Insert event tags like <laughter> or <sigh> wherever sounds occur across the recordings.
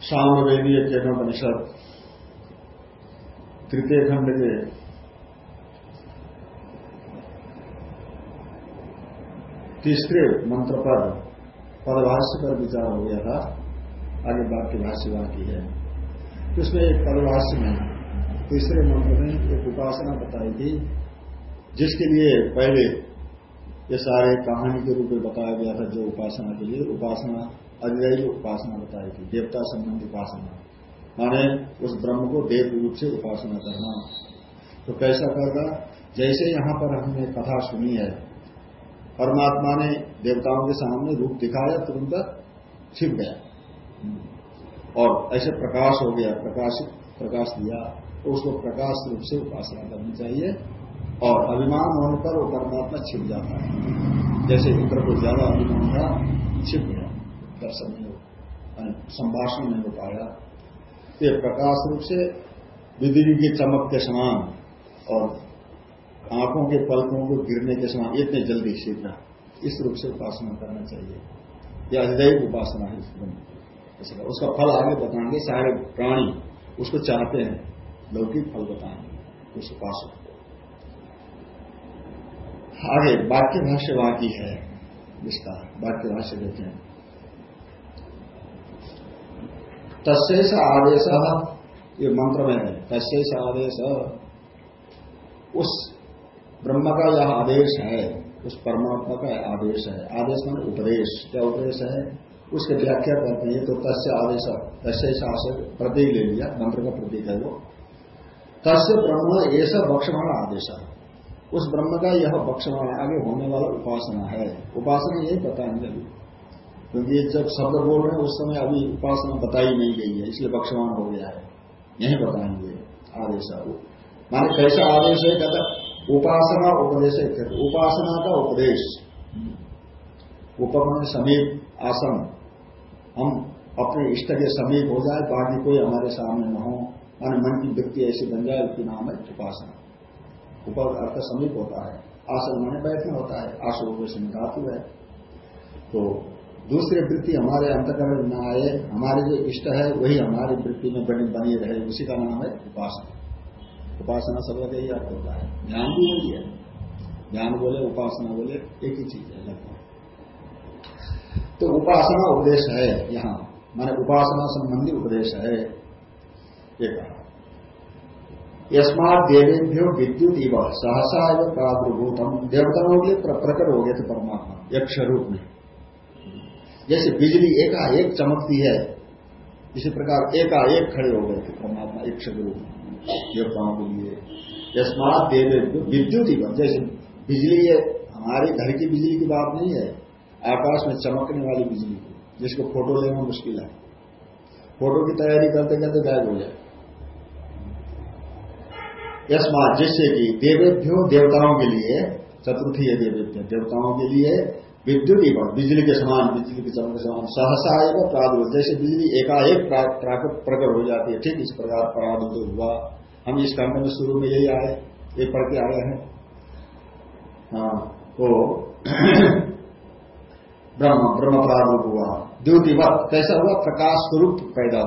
सामवेदीय केनोपनिषद तृतीय खंड के तीसरे मंत्र पर पदभाष्य पर विचार हो गया था। आगे वाक्य भाष्य बाकी है। उसमें एक पदभाष्य में तीसरे मंत्र में एक उपासना बताई थी, जिसके लिए पहले ये सारे कहानी के रूप में बताया गया था जो उपासना के लिए। उपासना अधिदैव उपासना बताई थी, देवता संबंधी उपासना। माने उस ब्रह्म को देव रूप से उपासना करना। तो कैसा करना? जैसे यहाँ पर हमने कथा सुनी है, परमात्मा ने देवताओं के सामने रूप दिखाया, तुरंत छिप गया। और ऐसे प्रकाश हो गया, प्रकाशित, प्रकाश दिया तो उसको प्रकाश रूप से उपासना करनी चाहिए। और अभिमान होने पर वो परमात्मा छिप जाता है। जैसे इंद्र को ज़्यादा अभिमान था, छिप गया। दर्शन हो संभाषण नहीं हो पाया। ये प्रकाश रूप से बिजली की चमक के समान और आँखों के पलकों को गिरने के समान इतने जल्दी शीघ्र इस रूप से उपासना करना चाहिए। यह अधिदैव उपासना है उसका फल आगे बताएँगे, सारे प्राणी उसको चाहते हैं, लौकिक फल बताएँगे, उस उपासक को। आगे वाक्य भाष्य बाकी है इसका वाक्य भाष्य देते हैं। तस्ेष आदेश, ये मंत्र में है तस्ेष आदेश। उस ब्रह्म का यह आदेश है, उस परमात्मा का आदेश है। आदेश मान उपदेश, क्या उपदेश है? उसके व्याख्या करते हैं तो तस्य आदेश तस्य शासक प्रतीक ले लिया, मंत्र का प्रतीक है वो। तस्य ब्रह्म ऐसा बक्षमाण आदेश। है उस ब्रह्म का यह बक्षमाण आगे होने वाला उपासना है। उपासना यही बताएँगे अभी क्योंकि जब शब्द बोल रहे हैं, उस समय अभी उपासना बताई नहीं गई है, इसलिए बक्षमान हो गया है। यही बताएँगे आदेश माने कैसा आदेश है? कहता उपासना उपदेश है। उपासना का उपदेश। उपमान समीप आसन। हम अपने इष्ट के समीप हो जाए, बाकी कोई हमारे सामने न हो। माने मन की व्यक्ति ऐसी बन जाए उसकी नाम है उपासना। ऊपर अर्थ समीप होता है, आसन माने बैठना होता है, आसन से धातु है तो दूसरी वृत्ति हमारे अंतकरण में न आए, हमारे जो इष्ट है, वही हमारी वृत्ति में बनी बनी रहे, उसी का नाम है उपासना। उपासना शब्द का ही अर्थ होता है। ध्यान भी वही है। ध्यान बोले, उपासना बोले, एक ही चीज़ है, लगभग। तो उपासना उपदेश है यहाँ। माने उपासना संबंधी उपदेश है। ये कहा। यस्मात देवेभ्यो विद्युत इव, सहसा एवं प्रादुर्भूतम। देवताओं के प्रकट हो गए थे परमात्मा यक्ष रूप में जैसे बिजली एकाएक चमकती है, इसी प्रकार एकाएक खड़े हो गए थे परमात्मा एक स्वरूप देवताओं के लिए। यस्मात देव विद्युत ही जैसे बिजली ये, हमारे घर की बिजली की बात नहीं है, आकाश में चमकने वाली बिजली, जिसको फ़ोटो लेना मुश्किल है। फ़ोटो की तैयारी करते करते गायब हो जाए। यस्मात जिससे कि देवेभ्यो देवताओं के लिए, चतुर्थी है देवेभ्य, देवताओं के लिए विद्युत बिजली के समान, बिजली के चमक के समान, सहसा एवं प्रादुर्भ जैसे बिजली एकाएक प्रकट हो जाती है, ठीक इस प्रकार प्रादुर्भ हुआ। हम इस खंड में शुरू में यही आए, ये पढ़ के आए हैं। हाँ तो <clears throat> ब्रह्म ब्रह्म प्रादुर्भ हुआ। द्युतिवत, कैसा हुआ? प्रकाश स्वरूप पैदा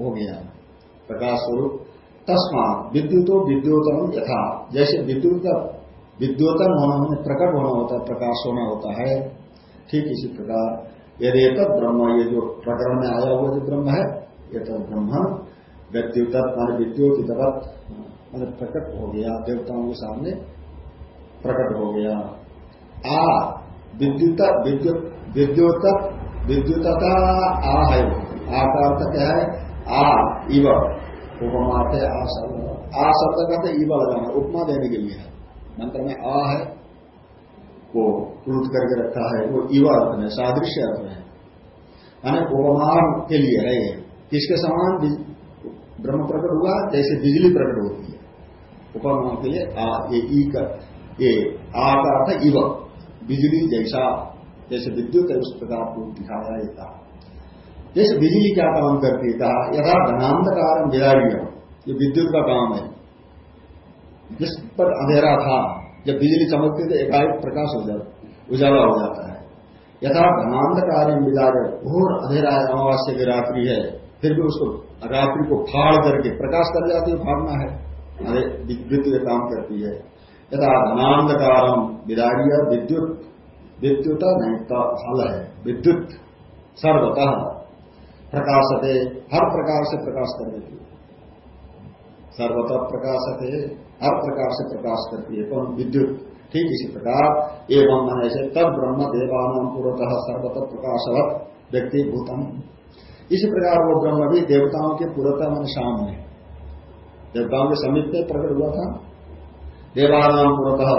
हो गया। प्रकाश स्वरूप तस्मात विद्युतो विद्योतन यथा। जैसे विद्युत का विद्योतन होना प्रकट होना होता है, प्रकाश होना होता है। ठीक इसी प्रकार, यदि एक ब्रह्म, ये जो प्रकरण में आया हुआ जो ब्रह्म है ये तो ब्रह्म विद्युत मान विद्युत तरफ़ मान प्रकट हो गया, देवताओं के सामने प्रकट हो गया। आ, विद्युत विद्युत विद्युत, विद्युतता आ है। आ का अर्थ क्या है? आ, इव। उपमा थे आ शब्द आ शब्द का तो इव लगाना उपमा देने के लिए। मंत्र में आ है, वो प्लुत करके रखा है, वो इव अर्थ में सादृश्य अर्थ में यानी उपमान के लिए है ये। किसके समान? ब्रह्म प्रकट हुआ, जैसे बिजली प्रकट होती है। उपमान के लिए आ, ये ई का, ये आ का अर्थ इव बिजली जैसा, जैसे विद्युत है, उस प्रकार को दिखाया कहा जैसे बिजली क्या काम करती है कहा यथा धनांधकार विदारिया ये विद्युत का काम है। जिस पर अंधेरा था, जब बिजली चमकती तो एकाएक प्रकाश हो जाता, उजाला हो जाता है। यथा धनांधकार विदार घोर अंधेरा है, अमावस्या की रात्रि है, फिर भी उसको रात्रि को फाड़ करके प्रकाश कर जाती है फाड़ना है। अरे, विद्युत काम करती है। यथा धनांधकारम विदारिया विद्युत विद्युत नहीं फल है, विद्युत, सर्वतः। प्रकाशते, हर प्रकार से प्रकाश करने की सर्वतः प्रकाशते, हर प्रकार से प्रकाश करती है। कौन? विद्युत। ठीक इसी प्रकार, एवं मन ऐसे तब ब्रह्म देवान पूर्वतः सर्वतः प्रकाशवत व्यक्ति भूतम। इसी प्रकार वो ब्रह्म भी देवताओं के पूर्वतः मन सामने देवताओं के समीप में प्रकट हुआ था। देवान पूर्वतः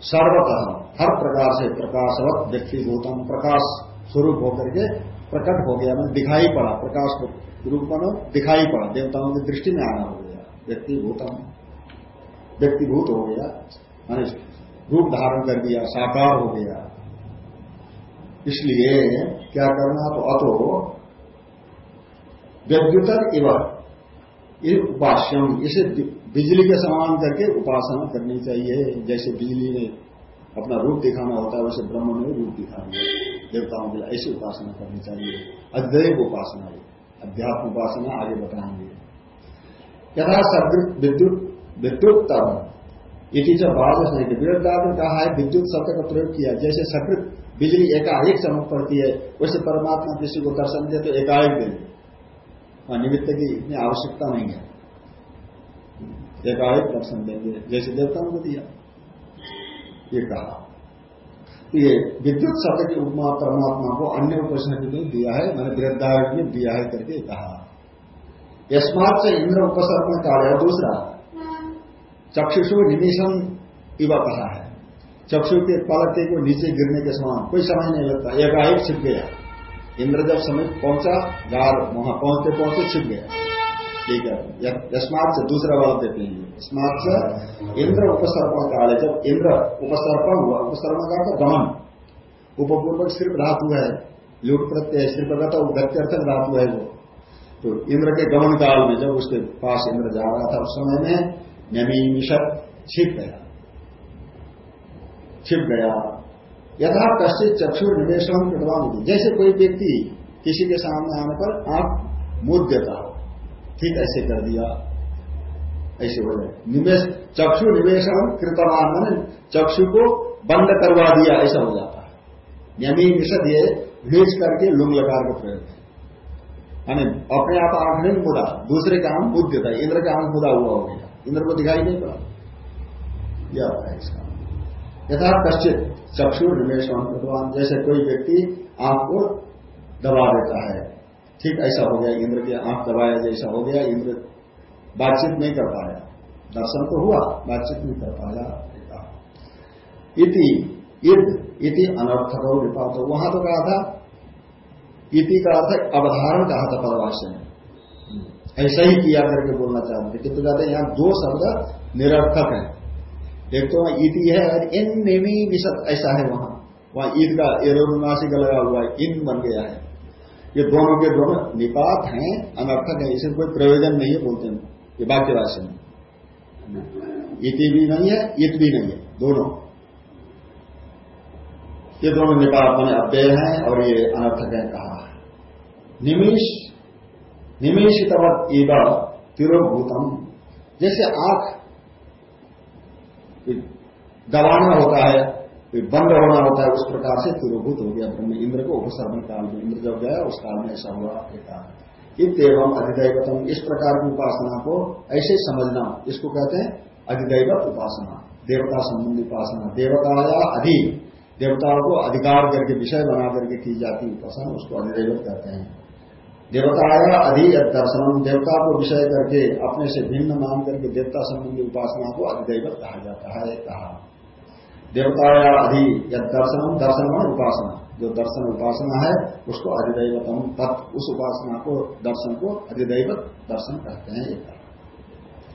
सर्वतः हर प्रकार से प्रकाशवत व्यक्ति भूतम। प्रकाश स्वरूप होकर के प्रकट हो गया मैंने दिखाई पड़ा, प्रकाश रूप में दिखाई पड़ा, देवताओं की दृष्टि में आना हो गया व्यक्ति भूतम व्यक्तिभूत हो गया, मैंने रूप धारण कर दिया, साकार हो गया। इसलिए क्या करना तो अतो विद्युतर एवं उपास्यम, इसे बिजली के समान करके उपासना करनी चाहिए। जैसे बिजली ने अपना रूप दिखाना होता है, वैसे ब्रह्म ने रूप दिखाना देवताओं के लिए ऐसी उपासना करनी चाहिए। अद्वैव उपासना, अध्यात्म उपासना आगे बताएँगे। यथा सदृत विद्युत विद्युत तब इसी नहीं विरोधार ने कहा है, विद्युत शब्द का प्रयोग किया। जैसे सकृत बिजली एकाएक चमक पड़ती है, वैसे परमात्मा किसी को दर्शन दे तो एकाएक देंगे निमित्त की इतनी आवश्यकता नहीं है। एकाएक दर्शन देंगे, जैसे देवताओं को दिया। ये कहा। ये विद्युत शब्द की उपमा परमात्मा को अन्य उपसन के लिए दिया है, मैंने वृद्धारण में दिया है करके कहा। यस्मात से इंद्र उपसर्पण काल है दूसरा, चक्षुषु निमिषम इवा कहा है। चक्षु के पलटे को नीचे गिरने के समान कोई समय नहीं लगता, एकाएक छिप गया। इंद्र जब समय पहुँचा, गार वहाँ पहुँचते पहुँचते छिप गया। ठीक है। यस्मात से दूसरा वाला देते हैं। स्मार्ट से इंद्र उपसर्पण काल है जब इंद्र उपसर्पण हुआ, उपसर्पण का तो गमन। उपपूर्वक सिर्फ़ धातु है। लुट प्रत्यय, सिर्फ़ का गत्यर्थ धातु है वो। तो इंद्र के गमन काल में जब उसके पास इंद्र जा रहा था, उस समय में नमी छिप गया। छिप गया। यथा कश्चित चक्षु निवेशन कृतवान जैसे कोई व्यक्ति किसी के सामने आने पर आँख मूद देता ठीक ऐसे कर दिया। ऐसे हो जाए निवेश, चक्षु निवेशन कृतमान मैंने चक्षु को बंद करवा दिया, ऐसा हो जाता है। यमी निषद ये भेज करके लुंग लकार का प्रयोग है। यानी अपने आप आँख नहीं मुदा दूसरे का आँख देता है इंद्र का आँख मुदा हुआ हो गया। इंद्र को दिखाई नहीं पड़ा। यह होता है इसका। यथा कश्चित चक्षु निवेशन कृतवान, जैसे कोई व्यक्ति आँख को दबा देता है। ठीक ऐसा हो गया, इंद्र की आँख दबाया जैसा हो गया, इंद्र बातचीत नहीं कर पाया। दर्शन तो हुआ, बातचीत नहीं कर पाया। इति ईद इति अनर्थक विपात वहाँ तो कहा था, इति का अर्थ अवधारण कहा था पदवास्य में। ऐसा ही किया करके बोलना चाहते किंतु कहते हैं, यहाँ दो शब्द निरर्थक है। एक तो वहाँ इति है, और इन निमी ऐसा है वहाँ। वहाँ ईद का एरोनासी का लगा हुआ है, इन बन गया है। ये दोनों के दोनों निपात हैं, अनर्थक है इसे कोई प्रयोजन नहीं है बोलते हैं। ये वाक्यवासी में इति भी नहीं है, इत भी नहीं है, दोनों। ये दोनों निपात मैंने अव्यय हैं और ये अनर्थक है कहा। निमिष, निमिषितवत एवं तिरोभूतम। जैसे आँख दबाना होता है बंद होना होता है, उस प्रकार से तिरोभूत हो गया। ब्रह्म इंद्र को उपसर्मन काल में इंद्र जब गया, उस काल में ऐसा हुआ इतम अधिदैवतम, इस प्रकार की उपासना को ऐसे समझना, इसको कहते हैं अधिदैवत उपासना, देवता संबंधी उपासना। देवता या अधि, देवताओं को अधिकार करके, विषय बना करके की जाती उपासना, उसको अधिदैवत कहते हैं। देवता देवताया अधि दर्शनम, देवता को विषय करके, अपने से भिन्न मान करके देवता संबंधी उपासना को अधिदैवत कहा जाता है, कहा। देवताया अधि दर्शनम दर्शन दर्शन और उपासना। जो दर्शन उपासना है, उसको अधिदैवतम, तत् उस उपासना को, दर्शन को अधिदैवत दर्शन कहते हैं एक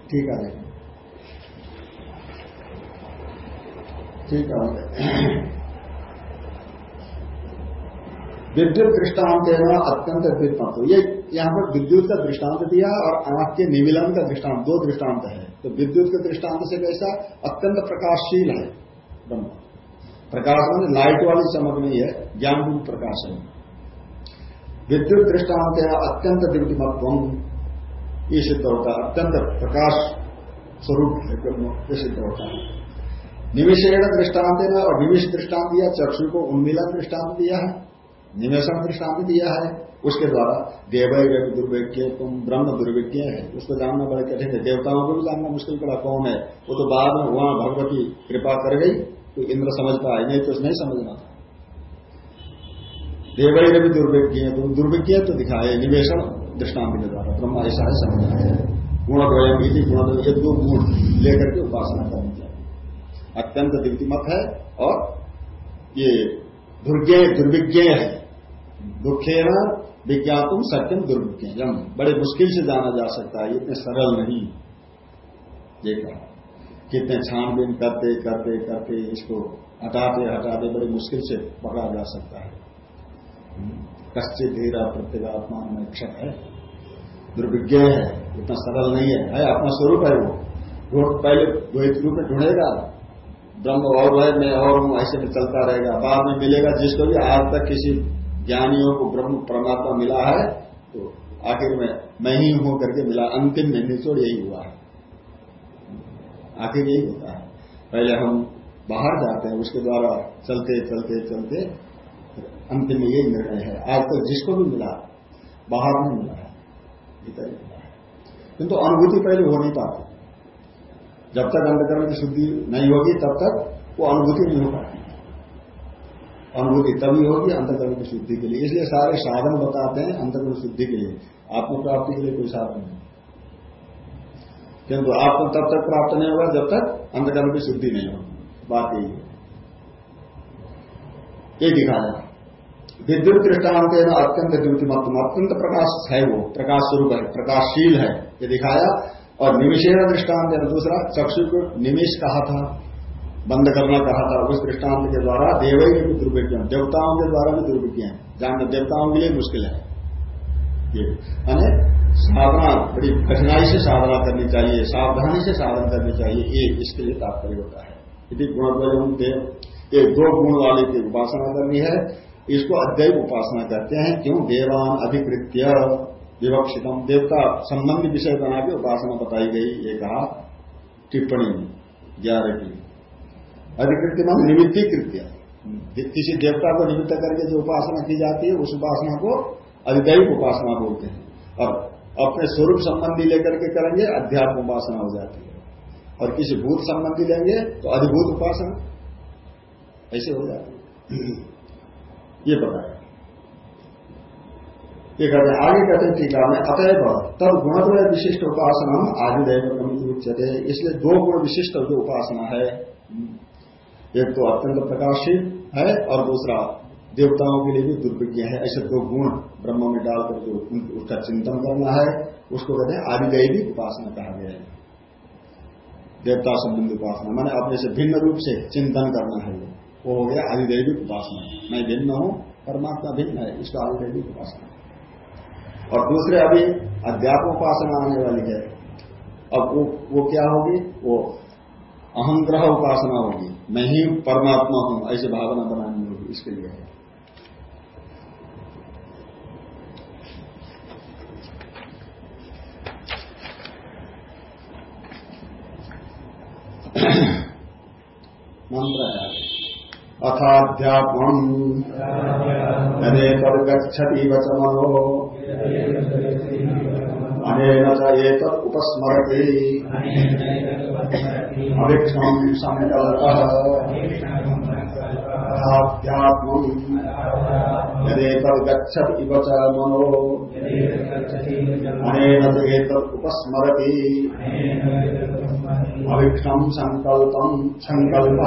ठीक है ठीक है विद्युत दृष्टांत है अत्यंत विद्युत। ये यहाँ पर विद्युत का दृष्टांत दिया और आँख के निमिलन का दृष्टांत, दो दृष्टांत है। तो विद्युत के दृष्टांत से कैसा? अत्यंत प्रकाशशील है। ब्रह्म प्रकाश में लाइट वाली चमक नहीं है ज्ञान रूप प्रकाश है विद्युत दृष्टांत है अत्यंत दिव्यमत्व ये सिद्ध होता है। अत्यंत प्रकाश स्वरूप ये सिद्ध होता है। निमिषेण दृष्टांत है और निमिष दृष्टांत दिया चक्षु को उन्मिलन दृष्टांत दिया है निवेशन दृष्टांत दिया है। उसके द्वारा देव दुर्भिज्ञ तुम ब्रह्म दुर्भिज्ञ है। उसको जानना बड़ा कठिन है देवताओं को भी जानना मुश्किल पड़ा, कौन है? वो तो बाद में वहाँ भगवती कृपा कर गई। तो इंद्र समझ पाए नहीं तो नहीं समझना। था ने भी दुर्भिज्ञ है तुम दुर्भिज्ञ तो दिखाए निवेशन दृष्टांत के द्वारा, ब्रह्म ऐसा है समझना है गुण द्वयम यदि गुण ये दो गुण लेकर के उपासना करनी चाहिए अत्यंत दिव्यमत है, और ये दुर्ज्ञ दुर्विज्ञ है। दुखे न विज्ञातुम सत्यम दुर्भिज्ञम बड़े मुश्किल से जाना जा सकता है इतने सरल नहीं। ये कहा। कितने छानबीन करते करते करते इसको हटाते हटाते बड़ी मुश्किल से पकड़ा जा सकता है। कश्चित धीरा प्रत्येगात्मा में क्षक है। दुर्विज्ञ है इतना सरल नहीं है, है अपना स्वरूप है वो पहले द्वैत रूप में ढूंढेगा। ब्रह्म और है मैं और हूँ ऐसे में चलता रहेगा। बाद में मिलेगा जिसको भी आज तक किसी ज्ञानियों को ब्रह्म परमात्मा मिला है तो आखिर में मैं ही हूँ करके मिला। अंतिम में निचोड़ यही हुआ है। आखिर यही होता है। पहले हम बाहर जाते हैं, उसके द्वारा चलते चलते चलते अंतिम में यही निर्णय है। आज तक जिसको भी मिला, बाहर नहीं मिला है, भीतर मिला है। किंतु अनुभूति पहले हो नहीं पाती। जब तक अंधकरण की शुद्धि नहीं होगी, तब तक वो अनुभूति नहीं हो पाती। अनुभूति तभी होगी अंतकरण की शुद्धि के लिए। इसलिए सारे साधन बताते हैं अंतकरण शुद्धि के लिए। आत्म प्राप्ति के लिए कोई साधन नहीं। किंतु आपको तब तक प्राप्त नहीं होगा जब तक अंधकर्म की शुद्धि नहीं होगी। बात यही है। ये दिखाया विद्युत दृष्टांत है ना, अत्यंत द्युतिमत्म अत्यंत प्रकाश है वो, प्रकाश स्वरूप है, प्रकाशशील है, ये दिखाया। और निमिषेण दृष्टांत है दूसरा, चक्षु को निमिष कहा था, बंद करना कहा था, उस दृष्टांत के द्वारा देव ही भी दुर्विज्ञ देवताओं के द्वारा भी दुर्विज्ञ है जानना देवताओं के लिए मुश्किल है। ये। साधना, बड़ी कठिनाई से साधना करनी चाहिए, सावधानी से साधन करनी चाहिए, ये इसके लिए तात्पर्य होता है। यदि गुण देव ये दो गुण वाले की उपासना करनी है। इसको अद्वैत उपासना करते हैं, क्यों? देवान अधिकृत्य विवक्षितम। देवता संबंधी विषय बना के उपासना बताई गई, ये कहा टिप्पणी में ग्यारह की अधिकृत्य मान निमित्ती कृत्य किसी देवता को निमित्त करके जो उपासना की जाती है, उस उपासना को अधिदैव उपासना बोलते हैं। और अपने स्वरूप संबंधी लेकर के करेंगे, अध्यात्म उपासना हो जाती है। और किसी भूत संबंधी लेंगे तो अधिभूत उपासना। ऐसे हो जाती है। ये बताया ये कहते आगे कहते टीका में अतएव तब गुणद्वय विशिष्ट उपासना आदिदेव उच्चते इसलिए दो गुण विशिष्ट जो उपासना है, एक तो अत्यंत प्रकाशित है और दूसरा देवताओं के लिए भी दुर्विज्ञ है। ऐसे दो गुण ब्रह्म में डालकर जो उसका चिंतन करना है, उसको कहते हैं आदिदैविक उपासना कहा गया है। देवता संबंधी उपासना, मैंने अपने से भिन्न रूप से चिंतन करना है। वो हो गया आदिदैविक उपासना। मैं भिन्न हूँ, परमात्मा भिन्न है, इसका आदिदैविक उपासना और दूसरे अभी अध्यात्म उपासना आने वाली है। अब वो वो क्या होगी? वो अहंग्रह उपासना होगी। मैं ही परमात्मा हूँ, ऐसे भावना बनानी होगी इसके लिए। है मंत्र है अथाध्यात्म यदे तदगछति वचमनो अनेन च एतत् उपस्मरति। अवीक्षण संकल्पः अथाध्यात्म यदेतद गच्छत इव च मनो। अनेन एतत् उपस्मरति। अविक्षम संकल्पम संकल्प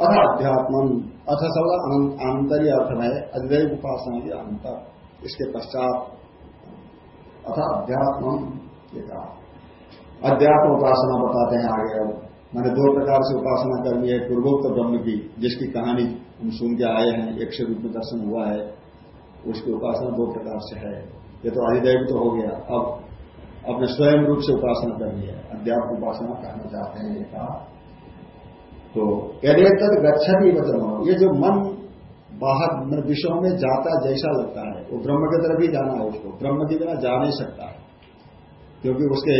अथ अध्यात्म अथ शब्द आंतर्य अर्थ में अद्वैत उपासना की अंतर इसके पश्चात अथ अध्यात्म अध्यात्म उपासना बताते हैं आगे अब। मैंने दो प्रकार से उपासना करनी है। पूर्वोक्त ब्रह्म की, जिसकी कहानी हम सुन के आए हैं, एक से रूप में दर्शन हुआ है, उसकी उपासना दो प्रकार से है। ये तो अधिदैव तो हो गया। अब अपने स्वयं रूप से उपासना करनी है, अध्यात्म उपासना करना चाहते हैं कहा। तो यदि तक गच्छती वचन। ये जो मन बाहर विषयों में जाता जैसा लगता है, वो ब्रह्म की तरफ़ ही जाना है उसको। ब्रह्म के बिना जा नहीं सकता है, क्योंकि उसके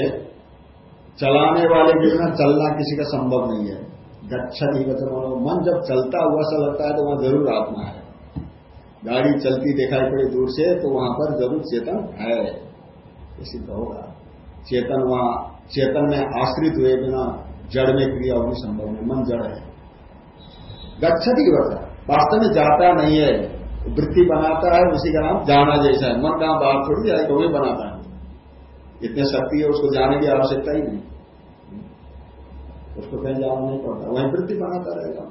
चलाने वाले के बिना चलना किसी का संभव नहीं है। गच्छत ही मतलब मन जब चलता हुआ सा लगता है तो वहाँ ज़रूर आत्मा है। गाड़ी चलती दिखाई पड़ी दूर से तो वहाँ पर ज़रूर चेतन है। ये सिद्ध होगा। चेतन वहाँ, चेतन में आश्रित हुए बिना जड़ में क्रिया होनी संभव नहीं, मन जड़ है। गच्छत बता वास्तव में जाता नहीं है, वृत्ति बनाता है, उसी का नाम जाना जैसा है। मन कहाँ बाहर थोड़ी जाए तो वही बनाता है। इतने शक्ति है, उसको जाने की आवश्यकता ही नहीं। उसको कहीं जाना नहीं पड़ता, वही वृत्ति बनाता रहेगा।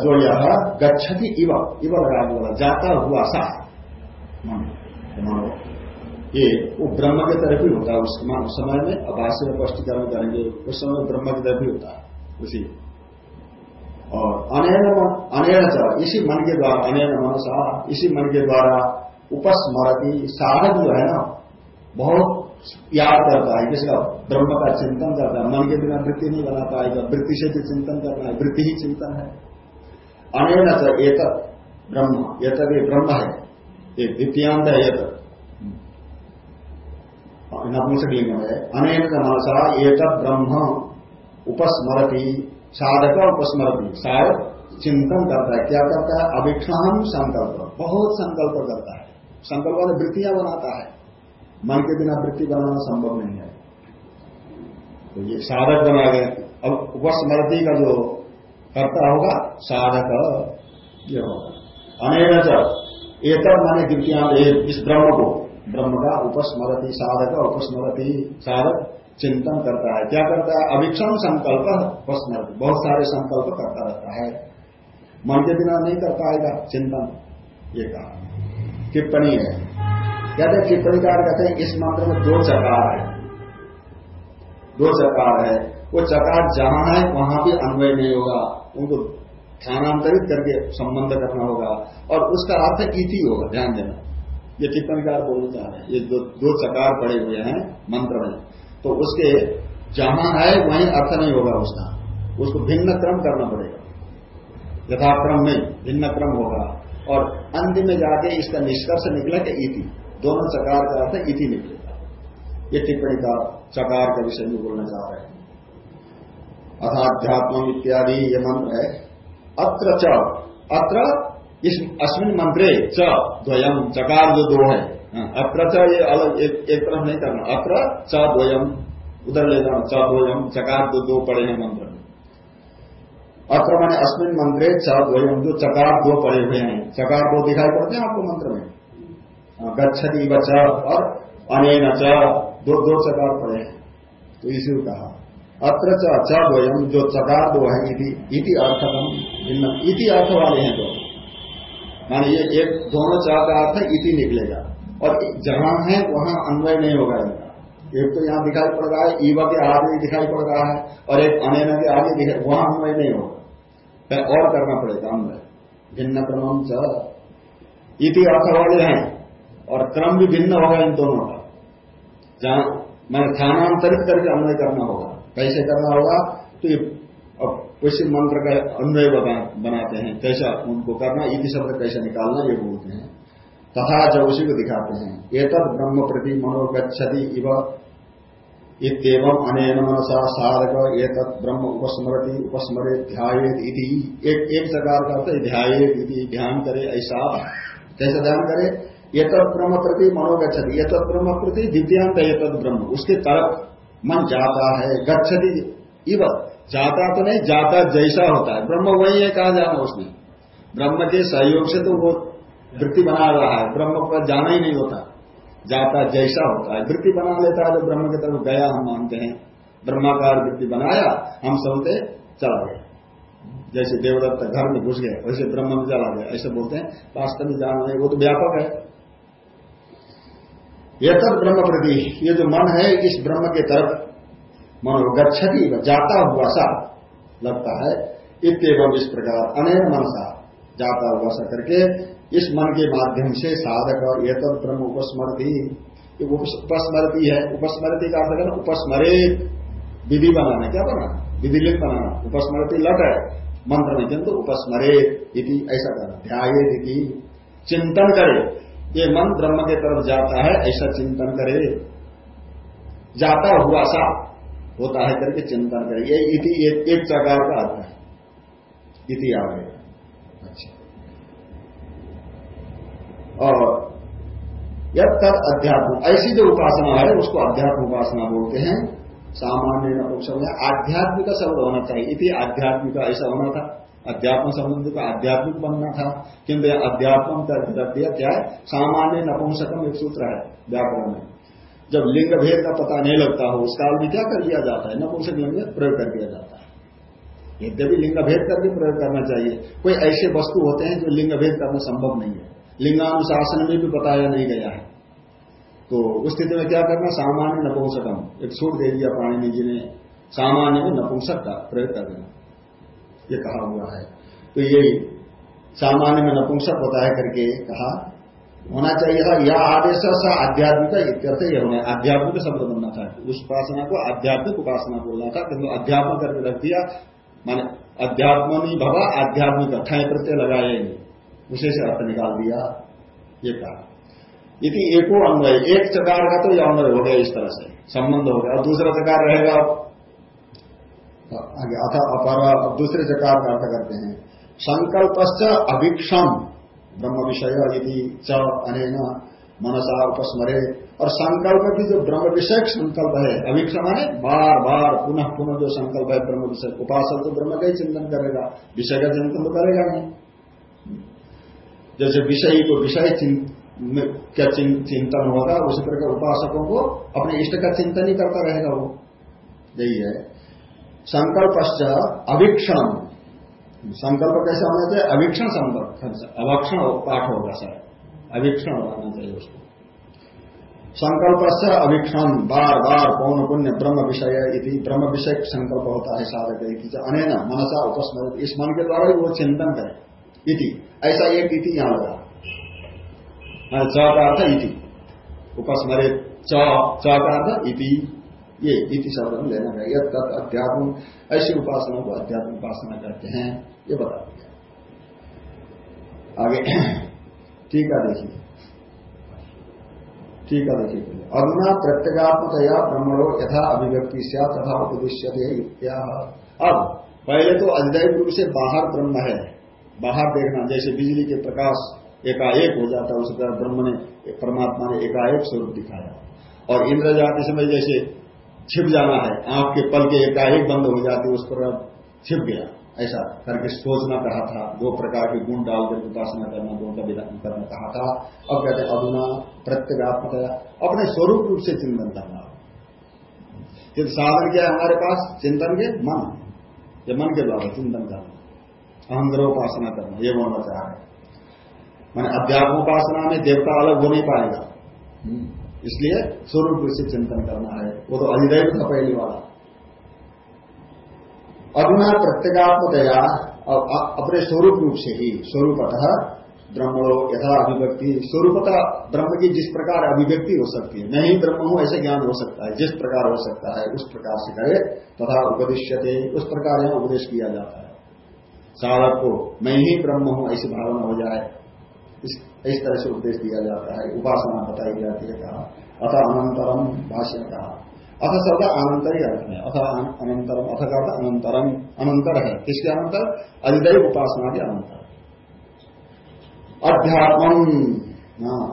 जो यह गच्छति इव इव लगा जाता हुआ सा। मानो। ये वो ब्रह्म के तरफ़ ही होता है, उस समय में अभाष्य में स्पष्टीकरण करेंगे, उस समय ब्रह्म की तरफ़ ही होता है, उसी। और अनैन इसी मन के द्वारा, अनैन मनसा इसी मन के द्वारा उपस्मरती साधक जो है ना, बहुत याद करता है किसका ब्रह्म का चिंतन करता है, मन के बिना वृत्ति नहीं बना पाएगा वृत्ति से भी चिंतन करना है, वृत्ति ही चिंतन है। अनेन एक ब्रह्म ये ब्रह्म है एक द्वितीयांत है ये नपुंसकलिंग है अनेन मनसा एक ब्रह्म उपस्मरती। साधक उपस्मरती। साधक चिंतन करता है। क्या करता है? अभिक्षण संकल्प। बहुत संकल्प करता है। संकल्प वाले वृत्तियाँ बनाता है। मन के बिना वृत्ति बनाना संभव नहीं है। तो ये साधक बना गए अब उपस्मृति का जो करता होगा, साधक ये होगा। अनेक एक माने द्वितीय इस ब्रह्म को ब्रह्म का उपस्मरति साधक उपस्मरति साधक चिंतन करता है। क्या करता है? अभिक्षण संकल्प उपस्मृति बहुत सारे संकल्प करता रहता है। मन के बिना नहीं कर पाएगा चिंतन। ये कहा। टिप्पणी है। कहते टिप्पणीकार कहते हैं, इस मंत्र में दो चकार है। दो चकार है। वो चकार जहाँ है, वहाँ भी अन्वय नहीं होगा। उनको स्थानांतरित करके संबंध करना होगा। और उसका अर्थ इति होगा, ध्यान देना। ये टिप्पणीकार बोलना चाह रहे हैं। ये दो, दो चकार पड़े हुए हैं मंत्र में। तो उसके जहाँ है वहीं अर्थ नहीं होगा उसका। उसको भिन्न क्रम करना पड़ेगा। यथाक्रम में भिन्न क्रम होगा। और अंत में जाके इसका निष्कर्ष निकला कि इति। दोनों चकार का अर्थ इति निकलेगा। ये टिप्पणी का चकार के विषय में बोलना चाह रहे हैं। अथाध्यात्म इत्यादि ये मंत्र है। अत्र च अत्र इस अश्विन मंत्रे च द्वयम चकार जो दो है हाँ, अत्र च ये अलग एक, एक तरफ़ नहीं करना। अत्र च द्वयम उधर ले जाना च द्वयम चकार दो दो पड़े हैं मंत्र में। अत्र मैंने अश्विन मंत्रे चयम जो चकार दो पड़े हुए हैं। चकार दो दिखाई पड़ते हैं आपको मंत्र में? हाँ, गच्छती बच और अनेन च दो दो चकार पड़े हैं। तो इसी को कहा। अत्र चयम जो चकार दो है इति अर्थकम भिन्न इति अर्थ वाले हैं दो माने ये एक दोनों चार अर्थ इति निकलेगा। और जहाँ है, वहाँ अन्वय नहीं होगा इनका। एक तो यहाँ दिखाई पड़ रहा है ईवा के आगे दिखाई पड़ रहा है, और एक अनेना के आगे वहाँ अन्वय नहीं होगा। और करना पड़ेगा अन्वय। भिन्न क्रम इति अर्थ वाले हैं, और क्रम भी भिन्न होगा इन दोनों का। जहाँ मैं स्थानांतरित करके अन्वय करना होगा। कैसे करना होगा? तो ये किसी मंत्र का अन्वय बनाते हैं, कैसा उनको करना इति शब्द कैसे निकालना, ये बोलते हैं। तथा जब उसी को दिखाते हैं। एक ब्रह्म प्रति मनोगछति इव इतम अनेन मनसा साधक एक ब्रह्म उपस्मृति उपस्मरे ध्यान इति। एक एक प्रकार का ध्यान इति, ध्यान करे, ऐसा। कैसे ध्यान करे? ये तत् ब्रह्म प्रति मनोगछति ये तत् ब्रह्म प्रति दिव्यांत ये ब्रह्म। उसके तरफ़ मन जाता है, गच्छति इव, जाता तो नहीं, जाता जैसा होता है। ब्रह्म वही है, कहा जाना उसने? ब्रह्म के सहयोग से तो वो वृत्ति बना रहा है। ब्रह्म पर जाना ही नहीं होता। जाता जैसा होता है। वृत्ति बना लेता है तो ब्रह्म की तरफ़ गया, हम मानते हैं। ब्रह्माकार वृत्ति बनाया, हम समझते चला गए जैसे देवदत्त घर में घुस गए, वैसे ब्रह्म में चला गया। ऐसे बोलते हैं वास्तव में जाना है वो तो व्यापक है। यह तब ब्रह्म प्रति, ये जो मन है, इस ब्रह्म के तरफ़ मनोगछति जाता हुआ सा लगता है इतम इस प्रकार अनेक मनसा जाता हुआ सा करके इस मन के माध्यम से साधक और ये तब ब्रह्म उपस्मृति उपस्मृति है उपस्मृति का अर्थ करना उपस्मरे, विधि बनाना, क्या बनाना विधि लिख बनाना उपस्मृति लट है, मंत्र में किंतु उपस्मरे इति, ऐसा करना, ध्याये चिंतन करे, ये मन ब्रह्म के तरफ़ जाता है, ऐसा चिंतन करे। जाता हुआ सा होता है करके चिंतन करे। ये इति एक, प्रकार का अर्थ है। इति आ गया अच्छा। और यद तद अध्यात्म। ऐसी जो उपासना है उसको अध्यात्म उपासना बोलते हैं। सामान्य नपुंसक आध्यात्मिक शब्द होना चाहिए। इति आध्यात्मिक ऐसा होना था। अध्यात्म संबंधी का आध्यात्मिक बनना था। किंतु अध्यात्म का दिया क्या है? सामान्य नपुंसकम एक सूत्र है। व्याकरण में। जब लिंग भेद का पता नहीं लगता हो, उस काल में क्या कर दिया जाता है? नपुंसक लिंग में प्रयोग कर दिया जाता है। यद्यपि लिंग भेद करके प्रयोग करना चाहिए। कोई ऐसे वस्तु होते हैं जो लिंग भेद करना संभव नहीं है। लिंगानुशासन में भी बताया नहीं गया है। तो उस स्थिति में क्या करना? सामान्य नपुंसकम। एक छूट दे दिया प्राणी जी ने। सामान्य में नपुंसक का प्रयोग कर देना। ये कहा हुआ है। तो ये सामान्य में नपुंसक होता है करके कहा होना चाहिए था। यह आदेश सा आध्यात्मिक इत्यर्थ यह होना। आध्यात्मिक शब्द बनना था। उस उपासना को आध्यात्मिक उपासना बोलना था। किंतु अध्यात्म करके रख दिया। माने अध्यात्म नहीं भवा आध्यात्मिक ठय प्रत्यय लगाया ही उसे से अर्थ निकाल दिया। ये कहा। यदि एको अन्वय। एक चकार का तो यह अन्वय हो गया इस तरह से। संबंध हो गया। और दूसरा चकार रहेगा आगे। अथ अपर दूसरे जकार का अर्थ करते हैं। संकल्प अभिक्षम। ब्रह्म विषय यदि च अनेन मनसा उपस्मरे। और संकल्प भी जो ब्रह्म विषय संकल्प है अभिक्षम है बार बार पुनः पुनः जो संकल्प है ब्रह्म विषय उपासक तो ब्रह्म का ही चिंतन करेगा, विषय का चिंतन तो करेगा नहीं। जैसे विषय को विषय क्या चिंतन होगा, उसी प्रकार उपासकों को अपने इष्ट का चिंतन ही करता रहेगा वो। यही है। संकल्प अभिक्षण संकल्प कैसे होना चाहिए? अभिक्षण संकल्प। अवक्षण पाठ होगा सर। अभिक्षण होना चाहिए उसको। संकल्प से अभिक्षण बार बार पौन पुण्य ब्रह्म विषय इति, ब्रह्म विषय संकल्प होता है साधक अनेन मनसा उपस्मृत इस मन के द्वारा ही वो चिंतन करे। इति। ऐसा एक इति यहाँ लगा। च का अर्थ इति। उपस्मरित च अर्थ इति। ये इति शब्द में लेना है। यद तत् अध्यात्म, ऐसी उपासना को अध्यात्म उपासना करते हैं, ये बता दिया। आगे, ठीक है, देखिए। ठीक है, देखिए। अरुणा प्रत्यगात्मतया ब्रह्मणो यथा अभिव्यक्ति से तथा उपदिश्य अब, पहले तो अधिदैव रूप से बाहर ब्रह्म है। बाहर देखना, जैसे बिजली के प्रकाश एकाएक हो जाता है, उसी तरह ब्रह्म ने, परमात्मा ने एकाएक स्वरूप दिखाया। और इंद्र जाति समय जैसे छिप जाना है। आँख के पल के एकाएक बंद हो जाती उस पर छिप गया। ऐसा करके सोचना कहा था। दो प्रकार के गुण डालकर उपासना करना गुण का विधान करना कहा था। अब कहते अधुना, प्रत्येगात्मक अपने स्वरूप रूप से चिंतन करना। किंतु साधन क्या है हमारे पास? चिंतन के मन। ये मन के द्वारा चिंतन करना। अहंग्रह उपासना करना, ये बोलना चाह रहे मैंने अध्यात्म उपासना में देवता अलग हो नहीं पाएगा। इसलिए स्वरूप से चिंतन करना है। वो तो अधिदैव था पहले वाला अधुना प्रत्येगात्मतया अपने स्वरूप रूप से ही, स्वरूपतः ब्रह्म यथा अभिव्यक्ति। स्वरूपतः ब्रह्म की जिस प्रकार अभिव्यक्ति हो सकती है, मैं ही ब्रह्म हूँ, ऐसे ज्ञान हो सकता है, जिस प्रकार हो सकता है, उस प्रकार से करे, तथा उपदिश्य उस प्रकार यहाँ उपदेश किया जाता है। साधक को मैं ही ब्रह्म हूँ, ऐसी भावना हो जाए। इस इस तरह से उपदेश दिया जाता है, उपासना बताई जाती है कहा, अथ अनंतरम भाष्य कहा अथ शब्द अनंतर ही अर्थ है अथ अनंतरम अथ का अर्थ अनंतरम अनंतर है। किसके अनंतर? अधिदैव उपासना के अनंतर। अध्यात्म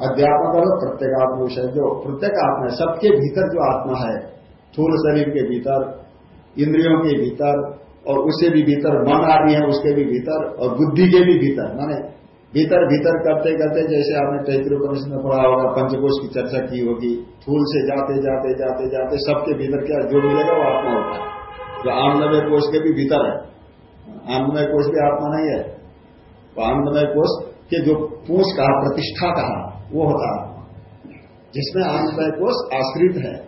अध्यात्म का प्रत्येगात्म विषय, जो प्रत्येक आत्मा है, सबके भीतर जो आत्मा है थूल शरीर के भीतर, इंद्रियों के भीतर, और उससे भी भीतर, मन आ रही है उसके भी भीतर, और बुद्धि के भी भीतर, माने भीतर भीतर करते करते जैसे आपने तैतृ कमिश्न में पढ़ा होगा, पंचकोश की चर्चा की होगी, फूल से जाते जाते जाते जाते सबके भीतर क्या जो मिलेगा वो आत्मा होता है। जो आनंदमय कोष के भी भीतर है। आनंदमय कोष भी आत्मा नहीं है। तो आनंदमय कोष के जो पूछ कहा, प्रतिष्ठा कहा, वो होता है आत्मा। जिसमें आनंदमय कोष आश्रित है,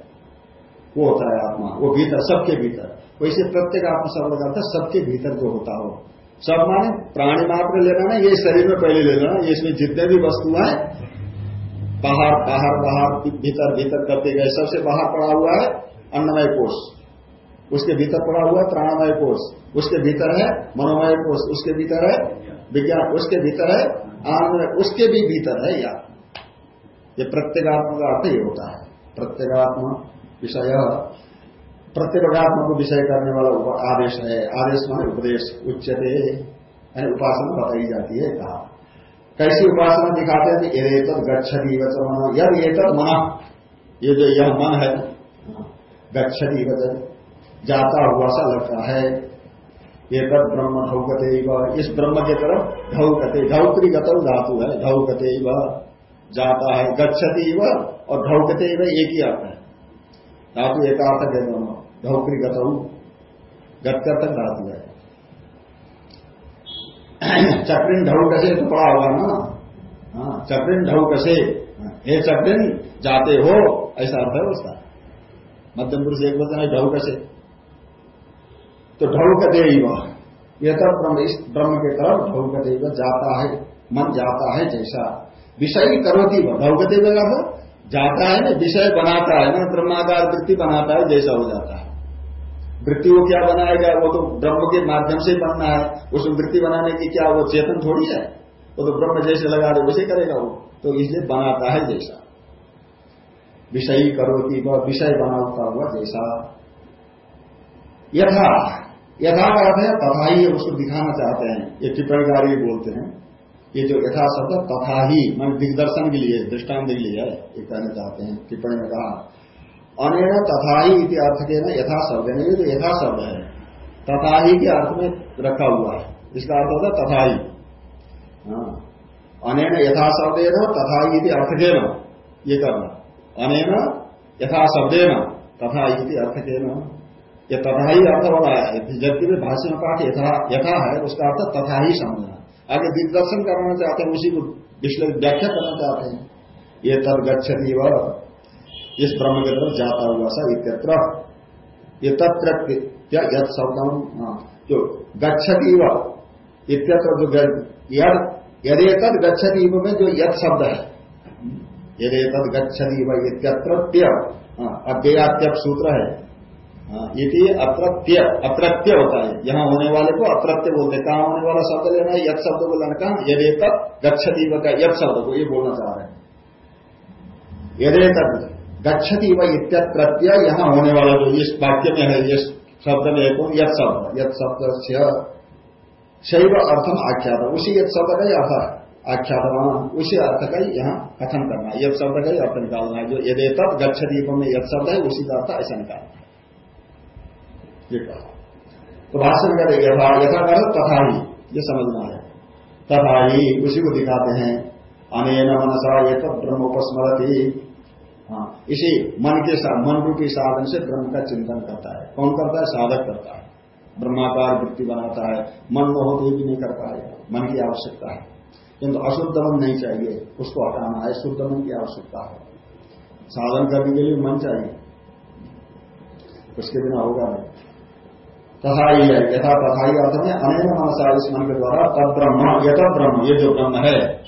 वो होता है आत्मा। वो भीतर, सबके भीतर। वैसे प्रत्येक आत्मा का अर्थ सबके भीतर जो होता हो सब माने, प्राणी मात्र लेना ना, ये शरीर में पहले ले लेना इसमें जितने भी वस्तु है, बाहर बाहर बाहर, भीतर भीतर करते गए, सबसे बाहर पड़ा हुआ है अन्नमय कोष। उसके भीतर पड़ा हुआ है प्राणमय कोष। उसके भीतर है मनोमय कोष। उसके भीतर है विज्ञान। उसके भीतर है आनंदमय उसके भी भीतर है या। ये प्रत्येगात्मा का अर्थ ही होता है। प्रत्येगात्मा विषय प्रत्येगात्मा को विषय करने वाला आदेश है। आदेश मान उपदेश। उच्चते यानी उपासना बताई जाती है कहा। कैसी उपासना दिखाते हैं? ये तो गच्छती वचन यद ये तो मना, ये जो यह मन है, गच्छती वचन। जाता हुआ सा लगता है। ये तद ब्रह्म ढौकते इस ब्रह्म के तरफ़ धौकते ढौकरी गतव धातु है। ढौकते जाता है गच्छती और ढौकते एक ही अर्थ है। धातु एकार्थक है दोनों। धौकरी गतऊ गत्यर्थक धातु है। <coughs> चक्रिन ढऊ कसे तो पड़ा होगा ना? हाँ चक्रिन ढऊ कसे? हे चक्रिन, जाते हो, ऐसा अर्थ है उसका। मध्यम पुरुष एक वचन है ढऊ कसे? तो ढऊ ही वह। यह तो ब्रह्म, इस ब्रह्म के तरफ़ ढऊ कते जाता है, मन जाता है जैसा। विषय करोती वह। ढऊ कते जाता है? ना विषय बनाता है ना ब्रह्माकार वृत्ति बनाता है, जैसा हो जाता है। वृत्ति को क्या बनाएगा? वो तो ब्रह्म के माध्यम से बनना है। उसमें वृत्ति बनाने की क्या वो चेतन थोड़ी है? वो तो ब्रह्म जैसे लगा दे, वैसे करेगा वो। तो इसलिए बनाता है जैसा। विषयी करो कि वह विषय बनाता हुआ जैसा। यथा यथा का है तथा ही उसको दिखाना चाहते हैं। ये टिप्पणीकारी बोलते हैं। ये जो यथा शब्द तथा ही मैं दिग्दर्शन के लिए, दृष्टांत के लिए है ये कहना चाहते हैं। टिप्पणी में कहा अनेन तथा ही इति अर्थ के ना यथा शब्द है ये तो यथा शब्द है। तथा ही के अर्थ में रखा हुआ है। इसका अर्थ होता है तथा ही। हाँ। अनेन यथा शब्द न तथा ही अर्थ के न ये करना। अनेन यथा शब्द न तथा ही अर्थ के न ये तथा ही अर्थ हो है। जबकि भाष्य में पाठ यथा है, उसका अर्थ तथा ही समझना। आगे दिग्दर्शन करना चाहते हैं, उसी को विश्लेष व्याख्या करना चाहते हैं। ये तब गच्छती व इस ब्रह्म के तरफ़ जाता हुआ सा इत्यत्र ये तत्र यद शब्द जो गच्छती व इत्यत्र जो यदि तद गच्छती में जो यद शब्द है। यदि तद गच्छती व इत्यत्र अव्ययात्यप सूत्र है। ये अप्रत्य अप्रत्य होता है। यहाँ होने वाले को अप्रत्य बोलते हैं। कहाँ होने वाला शब्द लेना है? यद शब्द को लेना कहा यदि तक गच्छती का यथ शब्द को ये बोलना चाह रहे हैं। यदि तक गच्छती व इत्यप्रत्य यहाँ होने वाला जो इस वाक्य में है, इस शब्द में एक यथ शब्द। यथ शब्द शैव अर्थम आख्यात उसी यथ शब्द का ही अर्थ आख्यातमान उसी अर्थ का ही यहाँ कथन करना। यथ शब्द का ही अर्थ निकालना है। जो यदि तब गच्छदीप में यद शब्द है, उसी का अर्थ ऐसा निकालना ये कहा। तो भाषण कर यथा यथा कर, तथा ही। ये समझना है। तथा ही, उसी को दिखाते हैं। अनेन मनसा ये तो ब्रह्मोपस्मरती हाँ इसी मन के साथ मन रूपी साधन से ब्रह्म का चिंतन करता है। कौन करता है? साधक करता है। ब्रह्माकार वृत्ति बनाता है। मन में हो तो भी नहीं कर पाएगा। मन की आवश्यकता है। किंतु अशुद्ध मन नहीं चाहिए, उसको हटाना है। शुद्ध मन की आवश्यकता है। साधन करने के लिए मन चाहिए। उसके बिना होगा नहीं। तथा ही। है यथा तथा ही अर्थ में अनेक मनसा इस मन के द्वारा तब ब्रह्म यथ ब्रह्म ये जो ब्रह्म है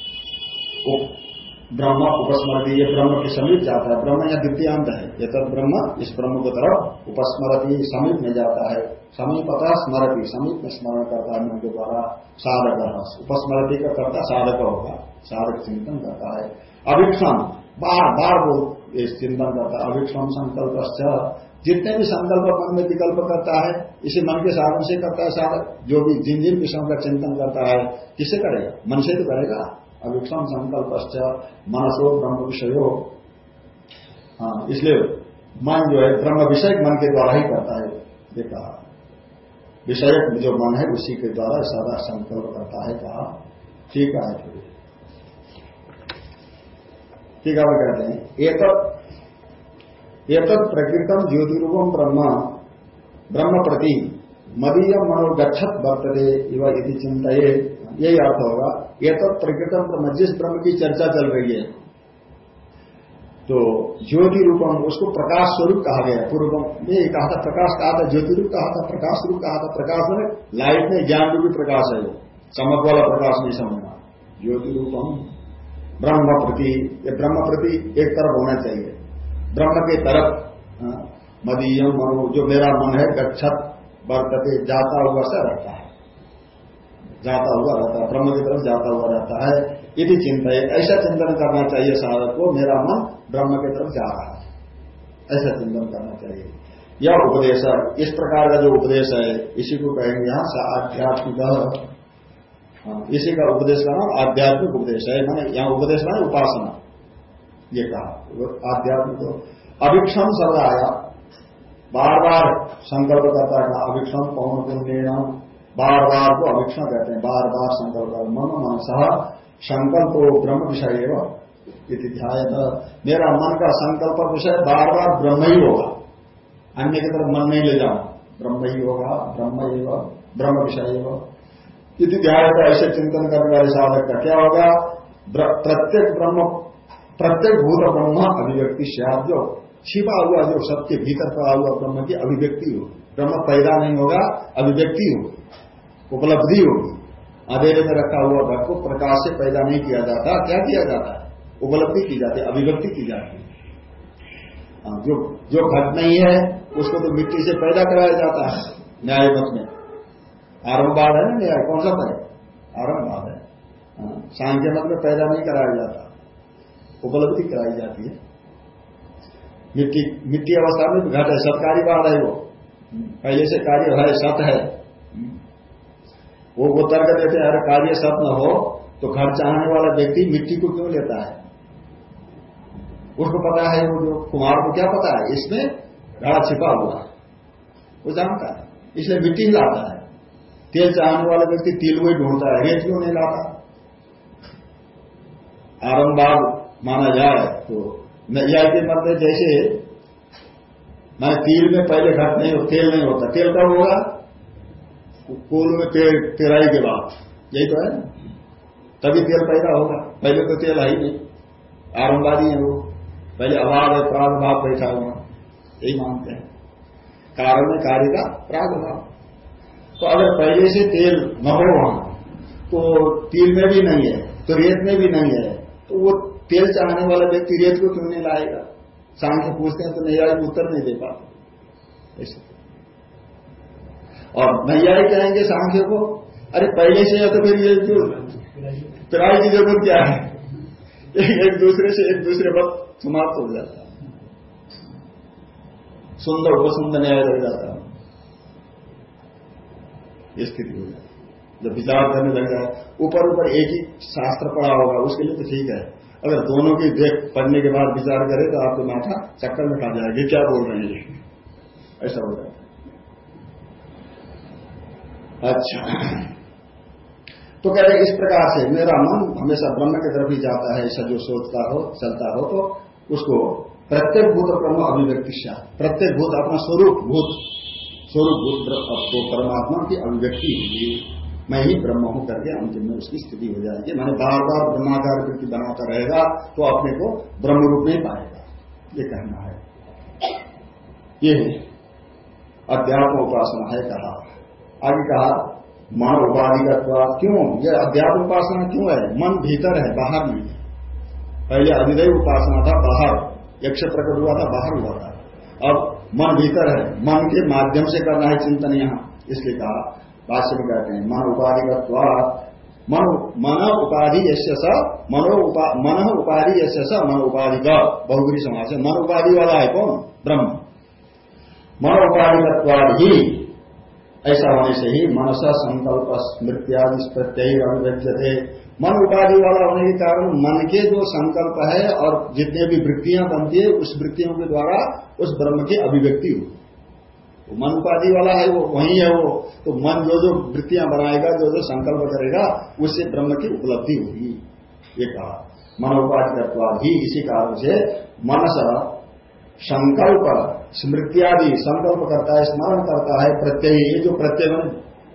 ब्रह्म उपस्मृति ये ब्रह्म के समीप जाता है। ब्रह्म या द्वितीयांत है। ये तब ब्रह्म, इस ब्रह्म की तरफ़ उपस्मृति समीप में जाता है। समीपता स्मृति समीप में स्मरण करता है मन के द्वारा साधक। उपस्मरती का करता साधक होगा। साधक चिंतन करता है। अभिक्षम, बार बार वो चिंतन करता है। अभिक्षम संकल्प जितने भी संकल्प मन में विकल्प करता है, इसे मन के साधन से करता है साधक। जो भी जिन जिन विषयों का चिंतन करता है, किसे करेगा? मन से तो करेगा। अभिक्षम संकल्प मनसो ब्रह्म विषय हाँ इसलिए मन जो है ब्रह्म विषय मन के द्वारा ही करता है, ये कहा। विषय जो मन है, उसी के द्वारा सदा संकल्प करता है, कहा। ठीक है फिर ठीक है कहते हैं। एक एक प्रकृतम ज्योतिरूपम ब्रह्म ब्रह्म प्रति मदीय मनोगछत वर्तते इव यदि चिंतित यही अर्थ होगा। ये तो प्रकृतम ब्रह्म जिस ब्रह्म की चर्चा चल रही है। तो ज्योति रूपम उसको प्रकाश स्वरूप कहा गया पूर्व में कहा था प्रकाश कहा था ज्योति रूप कहा था प्रकाश रूप कहा था प्रकाश में लाइट में ज्ञान रूपी प्रकाश है वो। चमक वाला प्रकाश नहीं समझना। ज्योति रूपम ब्रह्म प्रति ये ब्रह्म प्रति एक तरफ़ होना चाहिए। ब्रह्म के तरफ़ हाँ, मदीय मनो जो मेरा मन है गच्छत बरतते जाता हुआ सा रहता है। जाता हुआ रहता है ब्रह्म की तरफ़ जाता हुआ रहता है यदि चिंता है ऐसा चिंतन करना चाहिए साधक को मेरा मन ब्रह्म की तरफ़ जा रहा है। ऐसा चिंतन करना चाहिए। यह उपदेश इस प्रकार का जो उपदेश है इसी को कहेंगे यहाँ आध्यात्मिक। हाँ, इसी का उपदेश का नाम आध्यात्मिक उपदेश है। मैंने यहाँ उपदेश ना उपासना। ये कहा आध्यात्मिक अभिक्षम शब्द आया बार बार संकल्प करता है अभिक्षम पवन पुण्य बार बार को अभिक्षण कहते हैं। बार बार संकल्प मन मन सह संकल्प ब्रह्म विषय ध्याय मेरा मन का संकल्प विषय बार बार ब्रह्म ही होगा। अन्य की तरफ़ मन नहीं ले जाना। ब्रह्म ही होगा, ब्रह्म एवं, ब्रह्म विषय ध्यान का ऐसे चिंतन करने वाले साधक का क्या होगा? प्रत्येक ब्रह्म, प्रत्येक भूत ब्रह्म अभिव्यक्ति से जो छिपा हुआ, जो सबके भीतर पड़ा हुआ ब्रह्म की अभिव्यक्ति हो। ब्रह्म पैदा नहीं होगा, अभिव्यक्ति हो। उपलब्धि होगी। अंधेरे में रखा हुआ घर को प्रकाश से पैदा नहीं किया जाता। क्या किया जाता है? उपलब्धि की जाती है अभिव्यक्ति की जाती है। हाँ, जो जो घट नहीं है उसको तो मिट्टी से पैदा कराया जाता है न्याय मत में। आरंभवाद है ना न्याय? कौन सा पद आरंभवाद है। हाँ, सांख्य मत में पैदा नहीं कराया जाता। उपलब्धि कराई जाती है। मिट्टी मिट्टी अवस्था में घट है सत्कारी बात है वो। पहले से कार्य है सत है। वो वो तर्क देते हैं, अरे कार्य सत न हो तो घर चाहने वाला व्यक्ति मिट्टी को क्यों लेता है? उसको पता है वो जो कुमार को क्या पता है? इसमें घड़ा छिपा हुआ है। वो जानता है। इसलिए मिट्टी लाता है। तेल चाहने वाला व्यक्ति तिल को ही ढूंढता है, रेत क्यों नहीं लाता? आरंभबाग माना जाए तो नैया के मत जैसे मैं तिल में पहले घट नहीं हो, तेल नहीं होता। तेल कब होगा? कोल में पेराई के बाद। यही तो है तभी तेल पैदा होगा। पहले तो तेल ही नहीं। आरंभवादी है वो। पहले अभाव है प्रागभाव बैठा हुआ यही मानते हैं। कारण में कार्य का प्रागभाव तो अगर पहले से तेल न हो वहाँ तो तिल में भी नहीं है तो रेत में भी नहीं है तो वो तेल चाहने वाला व्यक्ति रेत को क्यों नहीं लाएगा? सांख्य पूछते हैं तो नैयायिक उत्तर नहीं दे पाते। ऐसे। और नैयायिक कहेंगे सांख्य को, अरे पहले से या तो फिर ये जो पिराई की ज़रूरत क्या है एक दूसरे से एक दूसरे वक्त समाप्त हो जाता है। सुंदर उपसुंदर न्याय लग जाता है। स्थिति हो जाए जब विचार करने लग जाए, ऊपर ऊपर एक ही शास्त्र पढ़ा होगा, उसके लिए तो ठीक है। अगर दोनों की देख पढ़ने के बाद विचार करे तो आपको माथा चक्कर में खा जाएगी। क्या बोल रहे हैं ऐसा हो जाता अच्छा। तो कह रहे इस प्रकार से मेरा मन हमेशा ब्रह्म की तरफ़ ही जाता है, ऐसा जो सोचता हो, चलता हो तो उसको प्रत्येक भूत ब्रह्म अभिव्यक्ति से प्रत्येक भूत अपना स्वरूप, भूत। स्वरूप, भूत तो परमात्मा की अभिव्यक्ति होगी। मैं ही ब्रह्म हूँ करके अंतिम में उसकी स्थिति हो जाएगी। मैंने बार बार ब्रह्माकार वृत्ति बनाता रहेगा तो अपने को ब्रह्म रूप में पाएगा। ये कहना है। ये अध्यात्म उपासना है कहा। आगे कहा मन उपाधि का क्यों? ये अध्यात्म उपासना क्यों है? मन भीतर है, बाहर नहीं है। पहले अधिदय उपासना था, बाहर। यक्ष प्रकट हुआ था, बाहर हुआ था। अब मन भीतर है। मन के माध्यम से करना है चिंतन यहाँ। इसलिए कहा, भाष्य में कहते हैं मन उपाधि का मन मन उपाधि यश्य मनो मन उपाधि यश्य स, मन उपाधि का बहुगुरी समाज है। मन उपाधि वाला है कौन? ब्रह्म। मन उपाधि ही ऐसा होने से ही मनसा संकल्प स्मृत्यादि प्रत्यय अभिव्यक्ति मन उपाधि वाला होने के कारण मन के जो संकल्प है और जितने भी वृत्तियाँ बनती है, उस वृत्तियों के द्वारा उस ब्रह्म की अभिव्यक्ति हो। वो मन उपाधि वाला है, वो वही है वो। तो मन जो जो वृत्तियाँ बनाएगा, जो जो संकल्प करेगा उससे ब्रह्म की उपलब्धि होगी। ये कहा। मनोपाधि करता ही इसी कारण से मनस संकल्प स्मृत्यादि संकल्प करता है स्मरण करता है, प्रत्यय, ये जो प्रत्यय बन,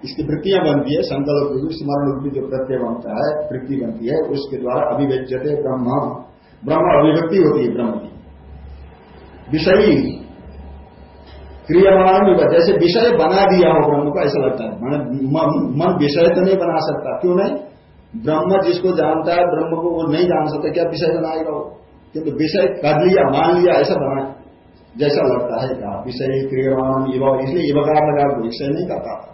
इसकी वृत्तियाँ बनती है, संकल्प स्मरण रूपी जो प्रत्यय बनता है, वृत्ति बनती है, उसके द्वारा अभिव्यजते ब्रह्म ब्रह्म अभिव्यक्ति होती है ब्रह्म की। विषयी क्रियामान भी जैसे विषय बना दिया हो ब्रह्म को, ऐसा लगता है। मैंने मन विषय तो नहीं बना सकता। क्यों नहीं? ब्रह्म जिसको जानता है, ब्रह्म को वो नहीं जान सकता क्या विषय बनाएगा वो किंतु विषय कर लिया, मान लिया, ऐसा बना जैसा लगता है कहा विषय क्रियमान युवा, इसलिए युवकार लगा विषय नहीं कहता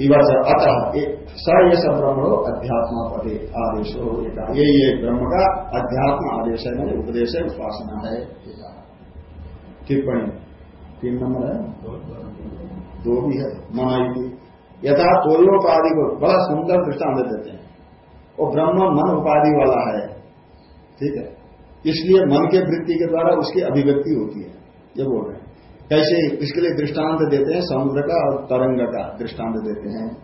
अतः स ये हो अध्यात्म पदे आदेश हो ये ये ब्रह्म का अध्यात्म आदेश है, मैंने उपदेश है, उपासना है टिप्पणी। तीन नंबर है। दो भी है। महायुति यथा तोयोपाधि को बड़ा सुंदर दृष्टांत देते हैं। वो ब्रह्म मन उपाधि वाला है। ठीक है। इसलिए मन के वृत्ति के द्वारा उसकी अभिव्यक्ति होती है। ये बोल रहे हैं। कैसे? इसके लिए दृष्टांत देते हैं समुद्र का और तरंग का दृष्टांत देते हैं।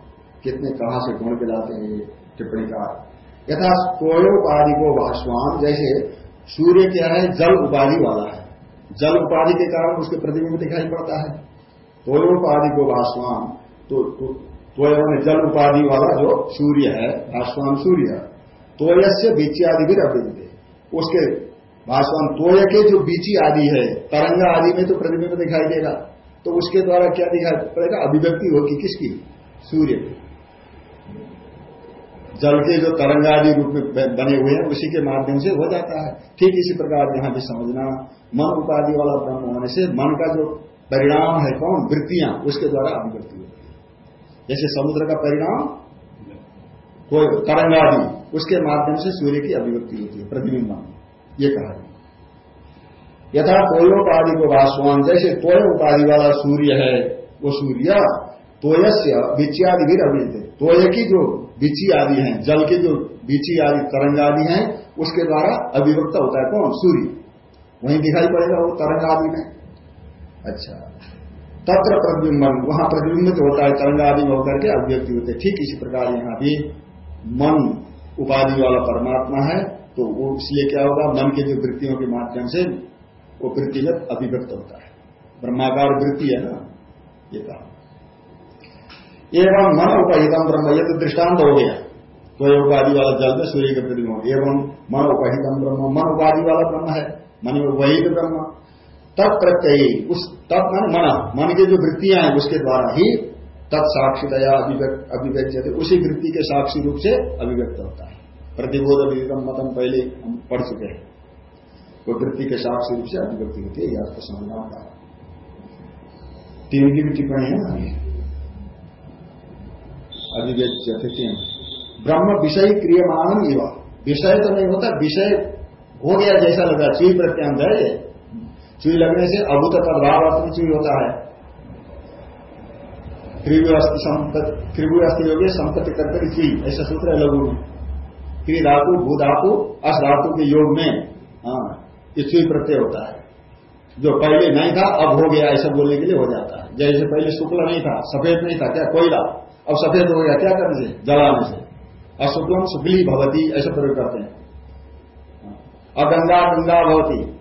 कितने कहाँ से गुण गिलाते हैं ये टिप्पणी का? यथा कोयोपाधि को भाषवान जैसे सूर्य क्या है? जल उपाधि वाला है। जल उपाधि के कारण उसके प्रतिबिंब दिखाई पड़ता है। तोयोपाधि को भाषवान तो, तो, तो जल उपाधि वाला जो सूर्य है भाषवान सूर्य तोयस्य बीच्यादि भी अभिदित उसके भाषवान तोय के जो बीची आदि है, तरंगा आदि में तो प्रतिबिंब दिखाई देगा। तो उसके द्वारा क्या दिखाई पड़ेगा? अभिव्यक्ति होगी किसकी? सूर्य जल के जो तरंगादि रूप में बने हुए हैं, उसी के माध्यम से हो जाता है। ठीक इसी प्रकार यहाँ भी समझना। मन उपाधि वाला ब्रह्म होने से मन का जो परिणाम है कौन? वृत्तियाँ, उसके द्वारा अभिव्यक्ति होती है। जैसे समुद्र का परिणाम तरंगादि, उसके माध्यम से सूर्य की अभिव्यक्ति होती है, प्रतिबिंब। ये कहा। यथा तोयोपाधि को भाषवान जैसे तोय उपाधि वाला सूर्य है, वो सूर्य, तोयस्य बिची आदि भी अभित तोय की जो बिची आदि है, जल के जो बिची आदि, तरंग आदि है, उसके द्वारा अभिव्यक्त होता है कौन? सूर्य। वहीं दिखाई पड़ेगा वो तरंग आदि में। अच्छा। तत्र प्रतिबिंबन, वहाँ प्रतिबिंबित होता है, तरंग आदि में होकर के अभिव्यक्ति होते ठीक इसी प्रकार यहाँ भी मन उपाधि वाला परमात्मा है तो वो इसलिए क्या होगा? मन के जो वृत्तियों के माध्यम से वो वृत्ति में अभिव्यक्त होता है। ब्रह्माकार वृत्ति है ना? ये कहा एवं मन उपहितम ब्रह्म, ये तो दृष्टांत हो गया। तो ये उपाधि वाला जल में सूर्य के प्रतिबिंब एवं मन उपहितम ब्रह्म, मन उपाधि वाला ब्रह्म है। मन वही ब्रह्म। तब प्रत्यय, उस तब मन मन। मन की जो वृत्तियाँ हैं, उसके द्वारा ही तत्साक्षितया अभिव्यक्त उसी वृत्ति के साक्षी रूप से अभिव्यक्त होता है। प्रतिबोध विदितम मतम पहले हम पढ़ चुके हैं। वो वृत्ति के साक्षी रूप से अभिव्यक्ति होती है यह समझना होगा तीन की भी टिप्पणी है अभिव्यक्त तीन ब्रह्म विषय क्रियमान युवा विषय तो नहीं होता, विषय हो गया जैसा लगा चुई प्रत्यांत है ये। चुई लगने से अभूत प्रभाव अर्थ चुई होता है। त्रिव्यू अस्थि त्रिव्यू अस्थि योग्य संपत्ति करते चुई, ऐसा सूत्र है लघु में। क्री धातु भू धातु अस धातु के योग में हाँ प्रत्यय होता है। जो पहले नहीं था, अब हो गया, ऐसा बोलने के लिए हो जाता है। जैसे पहले शुक्ल नहीं था, सफ़ेद नहीं था, क्या कोयला अब सफ़ेद हो गया, क्या करने से? जलाने से। अशुक्लम शुक्ली भवती, ऐसा प्रयोग करते हैं। अगंगा गंगा भवती।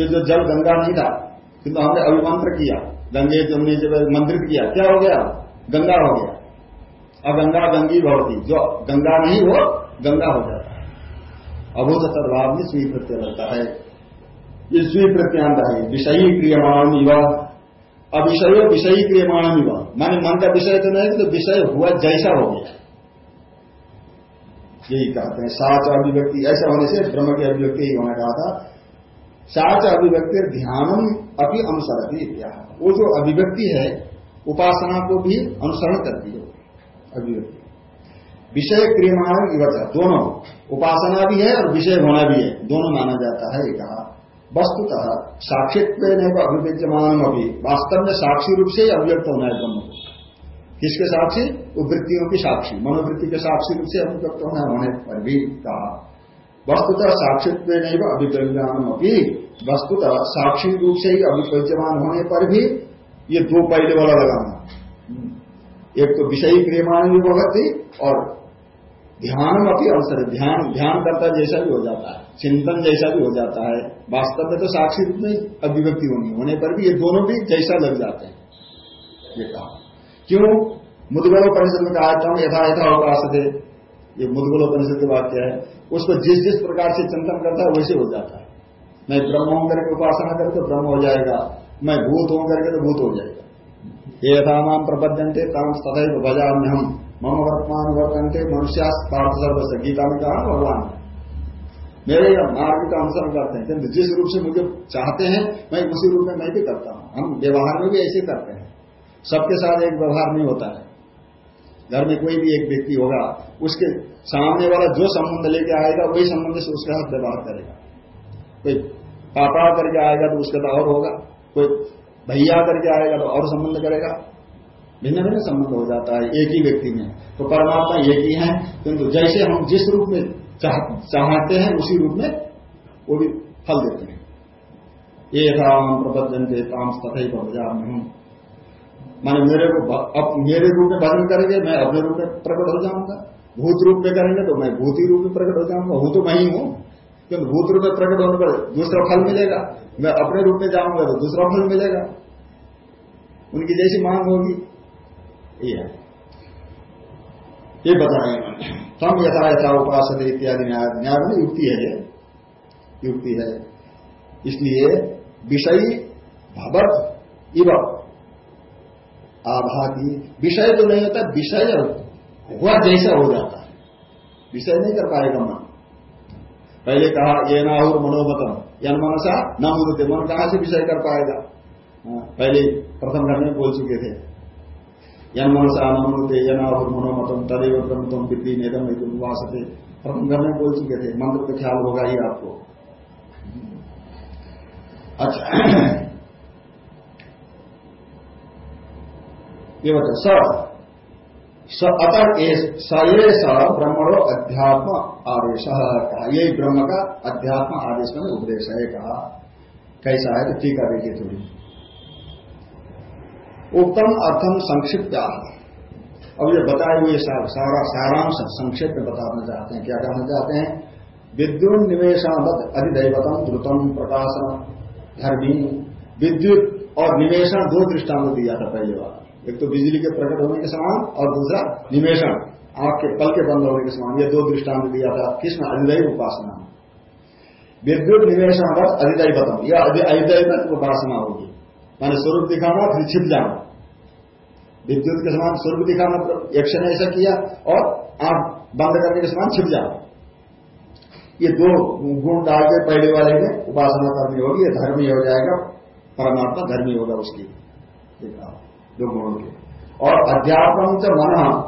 ये जो जल गंगा नहीं था किंतु हमने अभिमंत्र किया। गंगे, जमने जब मंत्रित किया। क्या हो गया? गंगा हो गया। अगंगा गंगी भवती। जो गंगा नहीं हो गंगा हो जाता है। अभूत सदभाव में स्वी प्रत्यय रहता है। ये स्वी प्रत्यांत है। विषयी क्रियमाण युवा अविषय विषयी क्रियमाण युवा माने मन का विषय तो नहीं तो विषय हुआ जैसा हो गया। यही कहते हैं, साच अभिव्यक्ति। ऐसा होने से ब्रह्म की अभिव्यक्ति ही होना कहा था। साच अभिव्यक्ति ध्यानम अपनी अनुसरती वो जो अभिव्यक्ति है, उपासना को भी अनुसरण करती है। अभिव्यक्ति। विषय क्रियमाण विवचा दोनों। उपासना भी है और विषय होना भी है। दोनों माना जाता है कहा। वस्तुतः साक्षित्व अभिव्यज्यमान अभी वास्तव में साक्षी रूप से अभिव्यक्त होना है ब्रह्म किसके साक्षी? वृत्तियों की साक्षी। मनोवृत्ति के साक्षी रूप से अभिव्यक्त होना होने पर भी, कहा। वस्तुतः साक्षित्व नहीं अभिव्यज्ञान अभी वस्तुतः साक्षी रूप से ही अभिपद्यमान होने पर भी ये दो पहले वाला लगाना। एक तो विषयी प्रेमाणी भगवती और ध्यान अपनी अवसर। ध्यान ध्यान करता जैसा भी हो जाता है। चिंतन जैसा भी हो जाता है। वास्तव में तो साक्षी रूप में अभिव्यक्ति होनी होने पर भी ये दोनों भी जैसा लग जाते हैं। ये कहा। क्यों? मुदगल परिषद में कहा था यथा यथा अवकाश थे। ये मुदगल परिषद की बात क्या है उसको जिस जिस प्रकार से चिंतन करता है, वैसे हो जाता है। मैं ब्रह्म हूँ करके उपासना करे तो ब्रह्म हो जाएगा। मैं भूत हूँ करके तो भूत हो जाएगा। ये यथानाम प्रबद्धनते ताम तथा भजाम्य हम मम वर्तमान वर्तनते मनुष्या पार्थ सर्वस्व गीता में कहा, भगवान। मेरे मार्ग का अनुसरण करते हैं। किंतु जिस रूप से मुझे चाहते हैं, मैं उसी रूप में मैं भी करता हूँ। हम व्यवहार में भी ऐसे करते हैं। सबके साथ एक व्यवहार नहीं होता है। घर में कोई भी एक व्यक्ति होगा, उसके सामने वाला जो संबंध लेके आएगा, वही संबंध से उसके साथ व्यवहार करेगा। कोई पापा करके आएगा तो उसका तो और होगा, कोई भैया करके आएगा तो और संबंध करेगा। भिन्न भिन्न संबंध हो जाता है एक ही व्यक्ति में। तो परमात्मा एक ही है किंतु जैसे हम जिस रूप में चाह, चाहते हैं उसी रूप में वो भी फल देते हैं। ये राम प्रबंधन काम तथा बजाम हूँ माने मेरे को अब मेरे रूप में भजन करेंगे मैं अपने रूप में प्रकट हो जाऊँगा। भूत रूप में करेंगे तो मैं भूत रूप में प्रकट हो जाऊँगा। हूँ तो मैं ही हूँ। क्योंकि भूत रूप में प्रकट होने पर दूसरा फल मिलेगा। मैं अपने रूप में जाऊँगा तो दूसरा फल मिलेगा। उनकी जैसी मांग होगी। है ये बताएँ तम यथा यथा उपासना इत्यादि न्याय में युक्ति है ये युक्ति है इसलिए विषयी भगवत इव आभागी विषय तो नहीं होता विषय हुआ जैसा हो जाता है विषय नहीं कर पाएगा मन पहले कहा ये नाहुर मनोमतम यन मनसा न मुदते मन कहाँ से विषय कर पाएगा पहले प्रथम घर में बोल चुके थे यन मनसा न मुदते यनाहुर मनोमतम तदेव ब्रह्मतम विद्धि नेदम प्रथम घर में बोल चुके थे, मंत्र का ख्याल होगा ही आपको। अच्छा। ये बता सर अतः सये स ब्रह्मणो अध्यात्म आदेश। कहा यही ब्रह्म का अध्यात्म आदेश में उपदेश है, कहा। कैसा है? तो टीका देखिए थोड़ी। उत्तम अर्थम संक्षिप्त। अब ये बताए हुए सारा सारांश संक्षेप में बताना चाहते हैं। क्या कहना चाहते हैं? विद्युत निवेशावत अधिदैवतम द्रुतम प्रकाशन धर्मी। विद्युत और निवेशन दो दृष्टांत दिया था पहले बार। एक तो बिजली के प्रकट होने के समान और दूसरा निवेशन आँख के पल के बंद होने के समान। ये दो दृष्टांत दिया था किसमें? अधिदय उपासना विद्युत अधिदय बतम यह अधिदय उपासना होगी। मैंने स्वरूप दिखाना, फिर छिप जाना। विद्युत के समान स्वरूप दिखाना एक्शन ऐसा किया और आँख बंद करने के समान छिप जाना। ये दो गुण डाल के पहले वाले में उपासना करनी होगी, ये धर्मी हो जाएगा, परमात्मा धर्मी होगा उसकी। दो गुणों के। और अध्यात्म से मन,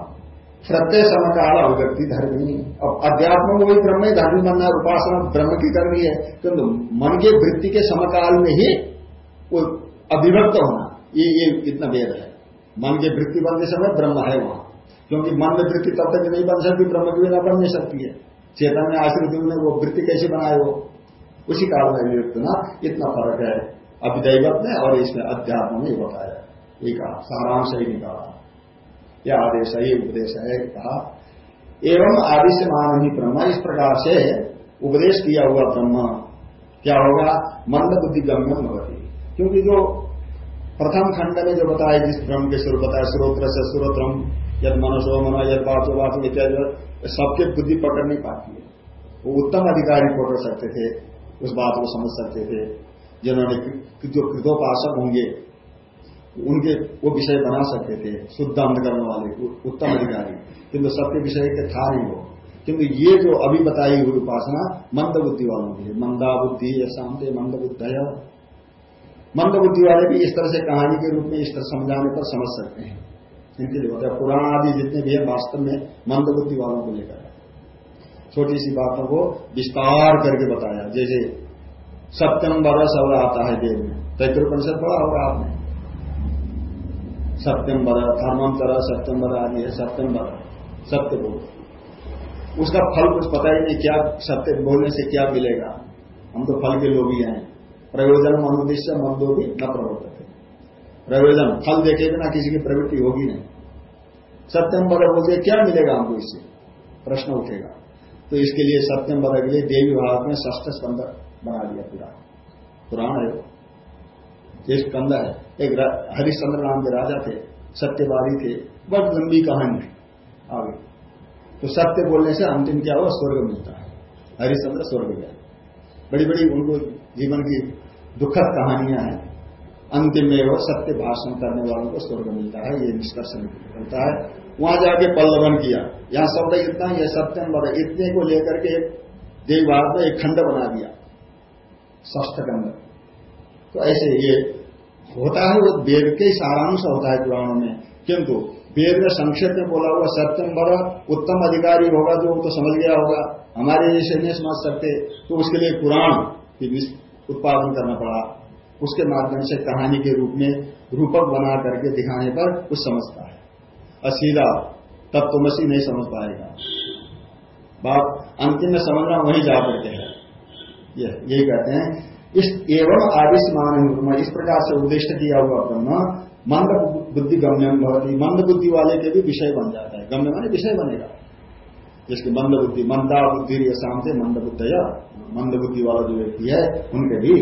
प्रत्यय समकाल अभिव्यक्ति धर्मी। अब अध्यात्म वही ब्रह्म ही धर्मी बनना है, उपासना ब्रह्म की करनी है, किंतु मन के वृत्ति के समकाल में ही वो अभिव्यक्त होना। ये ये इतना वेद है। मन के वृत्ति बनते समय ब्रह्म है वहाँ। क्योंकि मन में वृत्ति तब तक नहीं बन सकती, ब्रह्म की बिना बन नहीं सकती है। चेतन में आश्रित ने वो वृत्ति कैसे बनाए वो? उसी में अभिव्यक्त ना इतना फ़र्क है। अभिदैवत में और इसमें अध्यात्म में बताया। ये कहा, सारांश ही निकाला यह आदेश है उपदेश है कहा, एवं आदि से ब्रह्म। इस प्रकार से उपदेश किया हुआ ब्रह्म। क्या होगा? मंद बुद्धि गम्यम भवती। क्योंकि जो प्रथम खंड में जो बताया, जिस ब्रह्म के स्वरूप बताया, स्रोत्र से स्रोत्रम, यद मनुष्य मनो, यद बातो बात इत्यादि, सबके बुद्धि पकड़ नहीं पाती है। वो उत्तम अधिकारी पकड़ सकते थे, उस बात को समझ सकते थे। जिन्होंने जो कृतोपासक होंगे, उनके वो विषय बना सकते थे, शुद्ध अंत करने वाले उत्तम अधिकारी। किंतु सबके विषय के था नहीं वो। किंतु ये जो अभी बताई हुई उपासना मंद बुद्धि वालों की मंदा बुद्धि शांति मंद बुद्ध मंद बुद्धि वाले भी इस तरह से कहानी के रूप में इस तरह समझाने पर समझ सकते हैं। इनके लिए होता है, पुराण आदि जितने भी है, वास्तव में मंद बुद्धि वालों को लेकर छोटी सी बातों को विस्तार करके बताया। जैसे, सप्तम बरस और आता है देव में। तैतृपनिषद पढ़ा होगा आपने? सत्यम बद धर्मम सत्यम बद आदि है सत्यम बद सत्य बोल। उसका फल कुछ पता ही नहीं, क्या सत्य बोलने से क्या मिलेगा? हम तो फल के लोग ही हैं। प्रयोजन अनुद्देश्य मंदो भी न प्रवर्त थे प्रयोजन, फल देखे बिना किसी की प्रवृत्ति होगी नहीं। सत्यम बल बोलते क्या मिलेगा हमको इससे? प्रश्न उठेगा। तो इसके लिए सत्यम बल के लिए देवी भाव में ष्ठ स्कंद बना दिया पूरा। पुराण है ये स्कंद है। एक हरिश्चंद्र नाम के राजा थे, सत्यवादी थे। बहुत लंबी कहानी है आगे। तो सत्य बोलने से अंतिम क्या हुआ? स्वर्ग मिलता है। हरिश्चंद्र स्वर्ग गया। बड़ी बड़ी उनको जीवन की दुखद कहानियाँ हैं। अंतिम में वो सत्य भाषण करने वालों को स्वर्ग मिलता है, ये निष्कर्ष मिलता है। वहाँ जाके पल्लवन किया। यहाँ शब्द इतना यह सत्यम बड़ा इतने को लेकर के देवभाग में एक खंड बना दिया ष्ठ खंड। तो ऐसे ये होता है, वो वेद के सारांश होता है पुराणों में। किंतु वेद में संक्षेप में बोला हुआ सत्यम बड़ा उत्तम अधिकारी होगा जो तो समझ गया होगा। हमारे जैसे नहीं समझ सकते तो उसके लिए पुराण उत्पादन करना पड़ा। उसके माध्यम से कहानी के रूप में रूपक बना करके दिखाने पर कुछ समझता है। असीधा तब तो मसी नहीं समझ पाएगा। बात अंतिम में समझना वहीं जा करके है। यही कहते हैं, इस एवं आदिश मान इस प्रकार से उद्देश्य किया हुआ ब्रह्म, मंद बुद्धि गम्य मंद बुद्धि वाले के भी विषय बन जाता है। गम्य माने विषय बनेगा। जिसकी मंद बुद्धि मंदा बुद्धि शांति मंद बुद्ध मंद बुद्धि वाला जो व्यक्ति है, उनके भी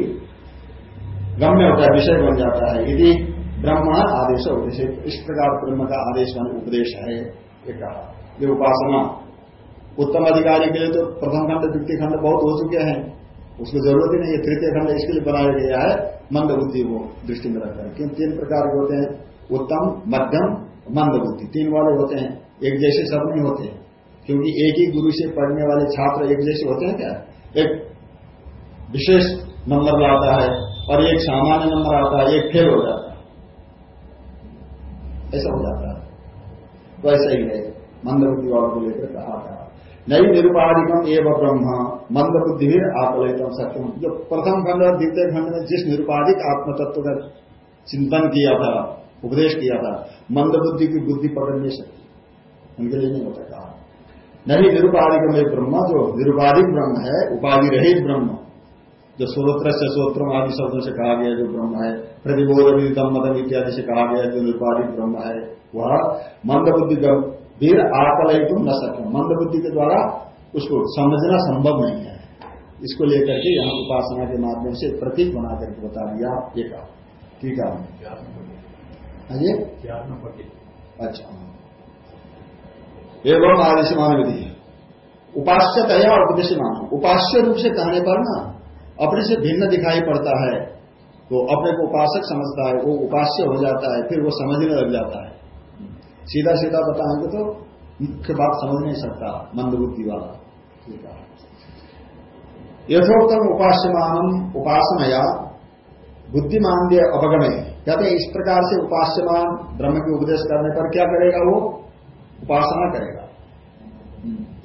गम्य होता है, विषय बन जाता है। यदि ब्रह्म आदेश उपदेश इस प्रकार ब्रह्म का आदेश मान उपदेश है, ये कहा। ये उपासना। उत्तम अधिकारी के लिए तो प्रथम खंड, द्वितीय खंड बहुत हो चुके हैं। उसको ज़रूरत ही नहीं है, तृतीय खंड इसके लिए बनाया गया है मंद बुद्धि को दृष्टि में रखकर। क्योंकि तीन प्रकार के होते हैं, उत्तम, मध्यम मंद बुद्धि तीन वाले होते हैं, एक जैसे सब नहीं होते। हैं क्योंकि एक ही गुरु से पढ़ने वाले छात्र एक जैसे होते हैं क्या? एक विशेष नंबर लाता है और एक सामान्य नंबर आता है, एक फेल हो जाता है। ऐसा हो जाता है। ऐसा ही है। मंद बुद्धि वालों को लेकर कहा था। नई निरुपाधिकम एवं ब्रह्म मंद बुद्धि भी आकलितम सत्यम। जो प्रथम खंड और द्वितीय खंड में जिस निरुपाधिक आत्म तत्व का चिंतन किया था, उपदेश किया था मंद बुद्धि की बुद्धि पकड़ नहीं सकती उनके लिए नहीं होता कहा। नहीं निरुपाधिक में ब्रह्म जो निरुपाधिक ब्रह्म है उपाधि रहित ब्रह्म। जो स्रोत्र से स्रोत्र आदि शब्दों से कहा गया जो ब्रह्म है प्रतिबोध मदम इत्यादि से कहा गया जो निरुपाधिक ब्रह्म है वह मंद बुद्धि वीर आकल तुम न सके मंद बुद्धि के द्वारा उसको समझना संभव नहीं है। इसको लेकर के यहाँ उपासना के माध्यम से प्रतीक बना करके बता दिया ये कहा। ठीक है? अच्छा। एवं आदेशमान विधि उपास्य तया उपदेशमान उपास्य रूप से कहने पर ना, अपने से भिन्न दिखाई पड़ता है। तो अपने को उपासक समझता है, वो उपास्य हो जाता है, फिर वो समझने लग जाता है। सीधा सीधा बताएँगे तो मुख्य बात समझ नहीं सकता, मंदबुद्धि वाला। ठीक यथोक्तम उपास्यमान उपासना बुद्धिमान अवगमे। कहते इस प्रकार से उपास्यमान ब्रह्म के उपदेश करने पर क्या करेगा वो? उपासना करेगा।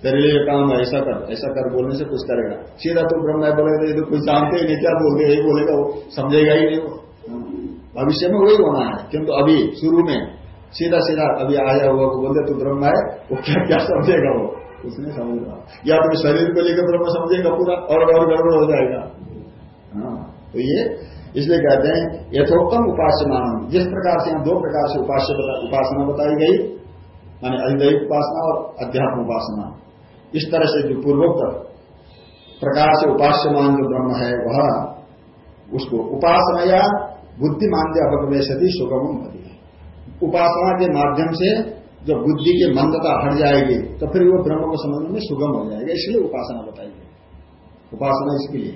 तेरे लिए काम ऐसा कर ऐसा कर बोलने से कुछ करेगा। सीधा तो ब्रह्म बोलेगा तो कुछ जानते ही नहीं, क्या बोल यही बोलेगा वो, समझेगा ही नहीं वो। भविष्य में वही होना है, किंतु अभी, शुरू में, सीधा सीधा अभी आया हुआ को बोलते, तू ब्रह्म है, वो क्या क्या समझेगा वो? उसने समझेगा या तो शरीर को लेकर ब्रह्म समझेगा पूरा, और और गड़बड़ हो जाएगा। हाँ तो ये, इसलिए कहते हैं, यथोक्तम उपासना जिस प्रकार से यहाँ दो प्रकार से उपास्य उपासना बताई गई माने अधिदैव उपासना और अध्यात्म उपासना। इस तरह से जो पूर्वोक्त प्रकार से उपास्यमान जो ब्रह्म है, वह उसको उपासना या बुद्धिमान के अपवेशति सुगम होती है उपासना के माध्यम से जब बुद्धि की मंदता हट जाएगी तो फिर वो ब्रह्म को समझने में सुगम हो जाएगा। इसलिए उपासना बताइए उपासना इसके लिए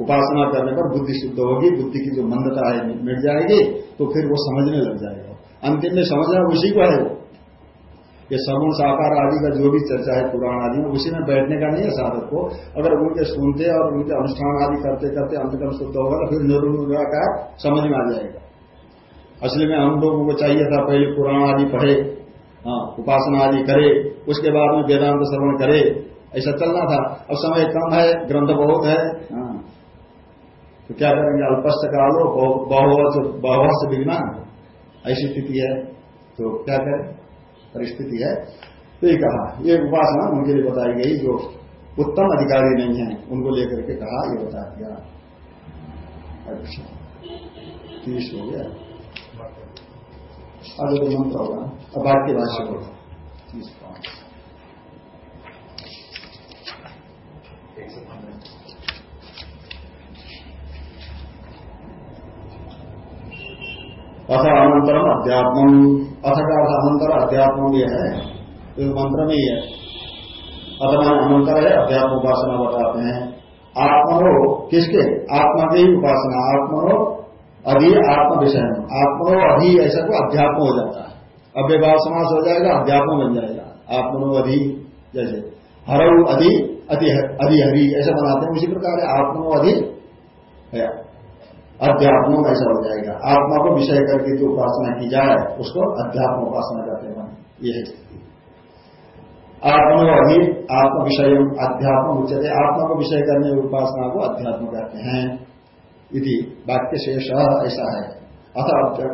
उपासना करने पर बुद्धि शुद्ध होगी, बुद्धि की जो मंदता है मिट जाएगी तो फिर वो समझने लग जाएगा। अंतिम में समझना उसी को है वो। ये सगुण साकार आदि का जो भी चर्चा है पुराण आदि में उसी में बैठने का नहीं है साधक को। अगर उनके सुनते और उनके अनुष्ठान आदि करते करते अंतकम शुद्ध होगा तो फिर निरुका समझ में आ जाएगा। असली में हम लोगों को चाहिए था पहले पुराण आदि पढ़े हाँ उपासना आदि करे उसके बाद में वेदांत श्रवण करे ऐसा चलना था। अब समय कम है ग्रंथ बहुत है। हाँ। तो क्या करेंगे? अल्पस्त कालो बहुवत से बिगना ऐसी स्थिति है तो क्या करें? परिस्थिति है। तो ये कहा, ये उपासना उनके लिए बताई गई, जो उत्तम अधिकारी नहीं है, उनको लेकर के कहा, ये बता दिया। अच्छा। तीस हो गया। तो मंत्र होगा। अब वाक्य भाष्य होगा तीस पाँच। अथ अनंतरम अध्यात्म अथ का अर्थ अनंतर अध्यात्म ये है तो मंत्र में ही है। अथवा अनंतर है, अध्यात्म उपासना बताते हैं। आत्मनो किसके? आत्मा की उपासना। आत्मनो अधि आत्म विषय आत्मनो अधि ऐसा को अध्यात्म हो जाता है। अव्यवाह समास हो जाएगा, अध्यात्म बन जाएगा। आत्मनो अधि जैसे। हरऊ अधि अधि हरि ऐसा बनाते हैं। उसी प्रकार आत्मनो अधि अध्यात्म ऐसा हो जाएगा? आत्मा को विषय करके जो उपासना की जाए, उसको अध्यात्म उपासना कहते हैं। ये है। आत्मा अभी आत्म विषय, अध्यात्म उच्चते, आत्मा को विषय करने उपासना को अध्यात्म कहते हैं। यदि वाक्य शेष ऐसा है। अथ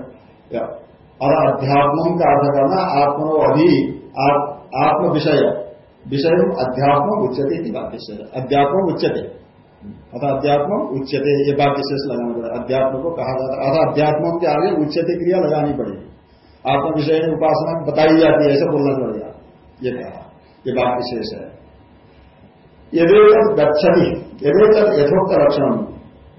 और अध्यात्म का अर्थ करना आत्मनो अभी आत्म विषय विषय अध्यात्म उच्चते वाक्य से अध्यात्म उच्चते। अतः अध्यात्म उच्चते ये वाक्य शेष लगाना पड़ेगा अध्यात्म को कहा जाता है। अतः अध्यात्म के आगे उच्चते क्रिया लगानी पड़ेगी आत्म विषय में उपासना बताई जाती है, ऐसा बोलना पड़ेगा ये कहा। ये वाक्य शेष है। यदि गच्छति। यदि यथोक्त लक्षण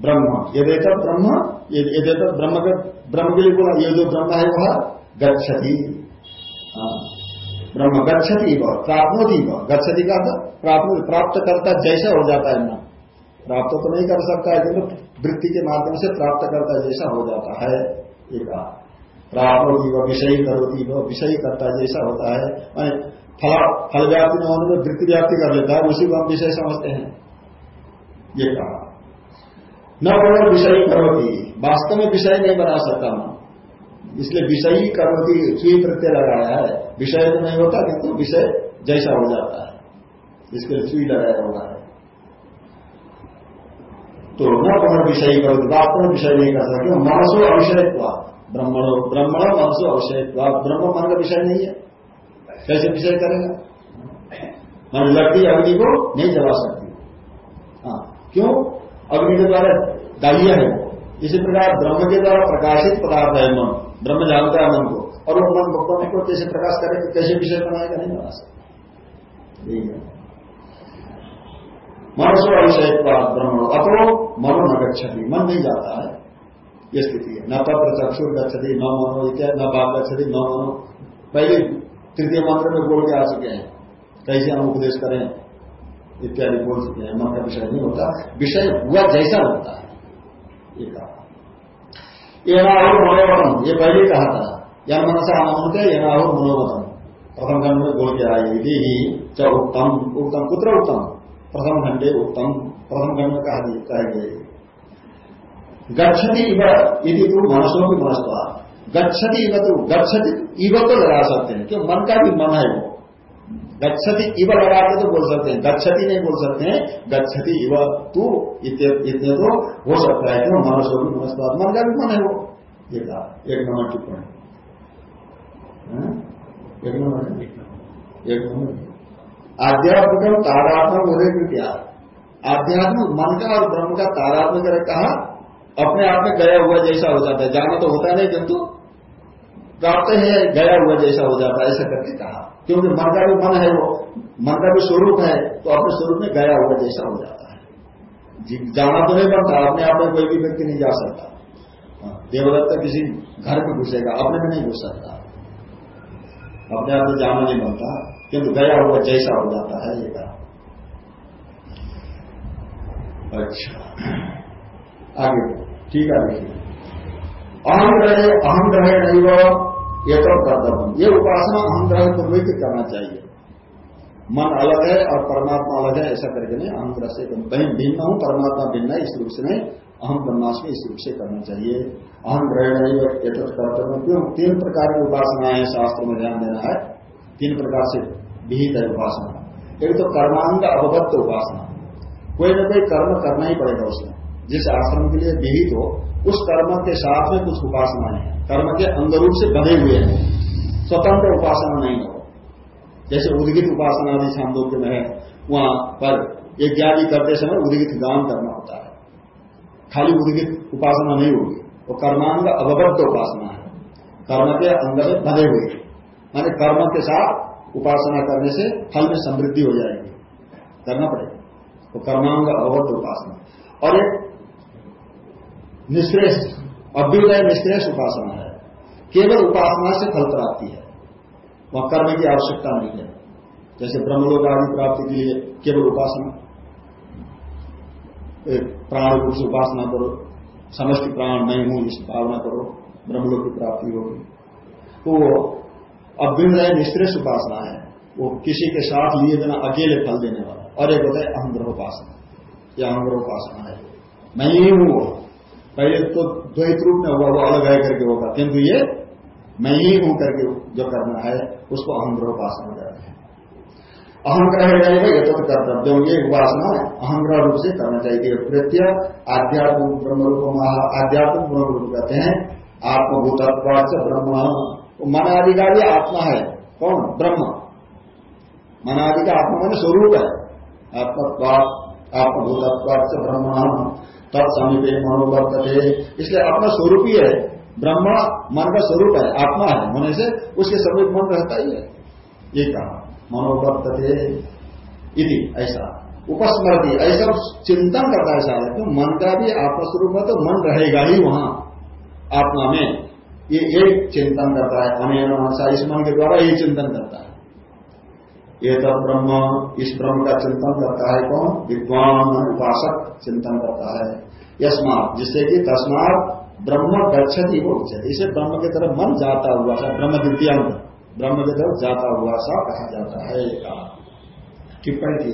ब्रह्म। यदि ब्रह्म यदि ब्रह्म के ब्रह्म के लिए बोला, ये जो ब्रह्म है वह गच्छति। हाँ। ब्रह्म गच्छति वह प्राप्नोति वह गच्छति का प्राप्त प्राप्त करता जैसा हो जाता है ना। प्राप्त तो नहीं कर सकता है, किंतु वृत्ति के माध्यम से प्राप्त करता जैसा हो जाता है एक प्राप्त होगी, वह विषयी करोगी, वह विषयी करता जैसा होता है। मैंने फल फल व्याप्ति न होने में वृत्ति व्याप्ति कर लेता है, उसी को हम विषय समझते हैं। ये कहा। न केवल विषयी करोगी, वास्तव में विषय नहीं बना सकता हूँ। इसलिए विषयी करोगी सुई प्रत्यय लगाया है। विषय तो नहीं होता, किंतु विषय जैसा हो जाता है। इसके लिए सुई लगाया हुआ है तो न पुनः विषय करो वास्तव में विषय नहीं कर सकते मनसो अविषयत्व ब्रह्मणो, ब्रह्मण मनसो अविषयत्व ब्रह्म मन का विषय नहीं है। कैसे विषय करेगा? मन लकड़ी अग्नि को नहीं जला सकती। हाँ क्यों? अग्नि के द्वारा दाह्य है। इसी प्रकार ब्रह्म के द्वारा प्रकाशित पदार्थ है मन। ब्रह्म जानता है मन को। और वो मन भगवान को कैसे प्रकाश करेगा? कैसे विषय बनाएगा? नहीं बना सकता। मनसो विषय ब्रह्म अतो मनो न गच्छति, मन नहीं जाता है। ये स्थिति है। न पत्र चक्षुर गच्छति, न मनो न बाप गच्छति, न मनो। पहले तृतीय मंत्र में बोल के आ चुके हैं। कैसे हम उपदेश करें? इत्यादि बोल चुके हैं। मन का विषय नहीं होता। विषय हुआ जैसा होता है। ये कहा। ये राहुल मनोवतम ये पहले कहा था। या मनसा अनंत ये राहुल मनोवतम प्रथम खंड में बोल के आए। यदि च उत्तम उत्तम पुत्र उत्तम प्रथम घंटे उत्तम प्रथम खंड में कहा कहे गए। गच्छति इव, यदि तू मनसों की मनस्वा गच्छति इव तो गच्छति इव तो लगा सकते हैं, क्यों? मन का भी मन है वो। गच्छति इव लगा के तो बोल सकते हैं, गच्छति नहीं बोल सकते हैं, गच्छति इव तू इतने तो हो सकता है, क्यों? मनसो की मनस्वा मन का भी मन है वो। ये कहा, एक नंबर टिप्पणी हाँ? एक नंबर एक नंबर। आध्यात्मिक तारात्मक होने की क्या? आध्यात्मिक मन का और ब्रह्म का तारात्मक कहा अपने आप में गया हुआ जैसा हो जाता है। जाना तो होता नहीं किंतु प्राप्त है गया हुआ जैसा हो जाता है ऐसा करके कहा। क्योंकि मन का भी मन है वो मन का भी स्वरूप है तो अपने स्वरूप में गया हुआ जैसा हो जाता है। जाना तो नहीं बनता अपने आप में कोई भी व्यक्ति नहीं जा सकता। हाँ, देवदत्त किसी घर में घुसेगा अपने में नहीं घुस सकता। अपने आप में जाना नहीं बनता। किंतु गया हुआ जैसा हो जाता है ये कहा। अच्छा। आगे। ठीक है, देखिए। अहम रहे अहम रहे नहीं वो ये तो कर्तव्य। ये उपासना अहम रहे तो वही करना चाहिए। मन अलग है और परमात्मा अलग है, ऐसा करके नहीं अहम ग्रह से कहीं भिन्न हूँ, परमात्मा भिन्न है, इस रूप से नहीं अहम ब्रह्माष्टमी इस रूप से करना चाहिए। अहम ग्रहण ये तो कर्तव्य। क्यों? तीन प्रकार की उपासना है शास्त्र में ध्यान देना है। तीन प्रकार से विहित है उपासना। एक तो कर्मांग अवबद्ध उपासना। कोई ना कोई कर्म करना ही पड़ेगा उसमें। जिस आश्रम के लिए विहित हो, उस कर्म के साथ में कुछ उपासना है। कर्म के अंदरूप से बने हुए हैं। स्वतंत्र उपासना नहीं हो। जैसे उदगित उपासना भी छांदोग्य में है, वहाँ पर यज्ञादि करते समय उदगित गान करना होता है। खाली उदगित उपासना नहीं होगी। वो कर्मांग अवबद्ध उपासना है। कर्म के अंदर में बने हुए माने कर्म के साथ उपासना करने से फल में समृद्धि हो जाएगी। करना पड़ेगा। तो कर्मांग अवबद्ध उपासना। और एक निश्रेष अभ्युदय निश्रेष उपासना है। केवल उपासना से फल प्राप्ति है। वहाँ कर्म की आवश्यकता नहीं है। जैसे ब्रह्मलोक आदि प्राप्ति के लिए केवल उपासना। प्राण रूप से उपासना करो। समस्त प्राण, मैं, हूँ, इस भावना करो। ब्रह्मलोक की प्राप्ति होगी। तो वो अभ्युदय निश्रेष उपासना है। वो किसी के साथ लिए बिना अकेले फल देने वाला। और एक होता है अहंग्रह उपासना। यह अहंग्रह उपासना है। मैं ही हूँ वो। पहले तो द्वैत रूप में होगा वो अलग है करके होगा। किंतु ये मैं ही हूँ करके जो करना है, उसको अहंग्रह उपासना कहते हैं। अहंग्रह रहेगा ये तो कर्तव्य ये उपासना अहंग्रह रूप से करना चाहिए। प्रत्य आध्यात्मिक ब्रह्म रूप आध्यात्मिक ब्रह्म रूप कहते हैं। आत्मभूतत्वाच ब्रह्म। मन आदि का भी आत्मा है। कौन? ब्रह्म। मन आदि का आत्मा मन स्वरूप है। आत्मत्वाद से ब्रह्म तत्समीपे मनोवर्त थे इसलिए अपना स्वरूप ही। है ब्रह्म मन का स्वरूप है। आत्मा है। होने से उसके समीप मन रहता ही है। ये कहा मनोवर्त इति, ऐसा। उपस्मृति ऐसा चिंतन करता है सारा तो मन का भी आत्मस्वरूप है तो मन रहेगा ही वहाँ। आत्मा में। ये एक चिंतन करता है अनेन मनसा इस मन के द्वारा ये चिंतन करता है। ये तो ब्रह्म, इस ब्रह्म का चिंतन करता है कौन? विद्वान उपासक चिंतन करता है। यस्मात, जिससे कि तस्मात ब्रह्म गच्छति वो इसे ब्रह्म की तरफ़ मन जाता हुआ सा, ब्रह्म द्वितीयांग, ब्रह्म की तरफ़ जाता हुआ सा कहा जाता है टिप्पणी की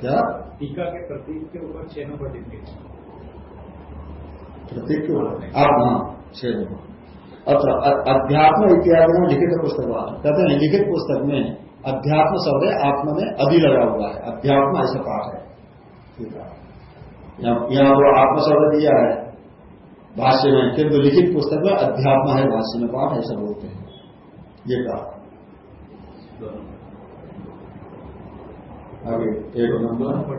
क्या? टीका के प्रतीक के ऊपर छह नंबर टिप्पणी प्रतीक क्यों आप हाँ छह नंबर अच्छा अध्यात्म इत्यादि में लिखित पुस्तक कहते हैं लिखित पुस्तक में अध्यात्म शब्द है आत्मा में अधि लगा हुआ है। अध्यात्म ऐसा पाठ है। ठीक है। यहाँ जो आत्म शब्द दिया है भाष्य में किंतु लिखित पुस्तक में अध्यात्म है भाष्य में पाठ ऐसा बोलते हैं। ये कहा। आगे एक नंबर,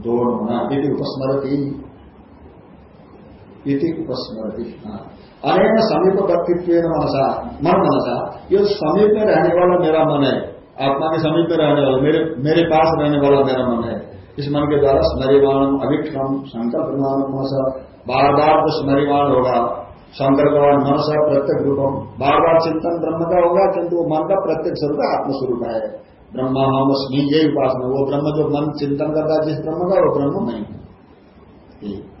दो नंबर इति उपस्मरती। इति उपस्मरती हाँ। अनेक समीप व्यक्तित्व मनसा, मन मनसा। ये समीप में रहने वाला मेरा मन है। आत्मा के समीप में रहने वाला, मेरे मेरे पास रहने वाला मेरा मन है। इस मन के द्वारा स्मरिवान अभिक्षम संकल्पमान मनसा। बार बार तो स्मरिवान होगा। संकल्पवान मनसा प्रत्येक रूपम। बार बार चिंतन ब्रह्म का होगा, किंतु मन का प्रत्येक स्वरूप आत्मस्वरूप है। ब्रह्मा हमस्मी ये उपासना, वो ब्रह्म जो मन चिंतन करता है, जिस ब्रह्म का, वो ब्रह्म नहीं।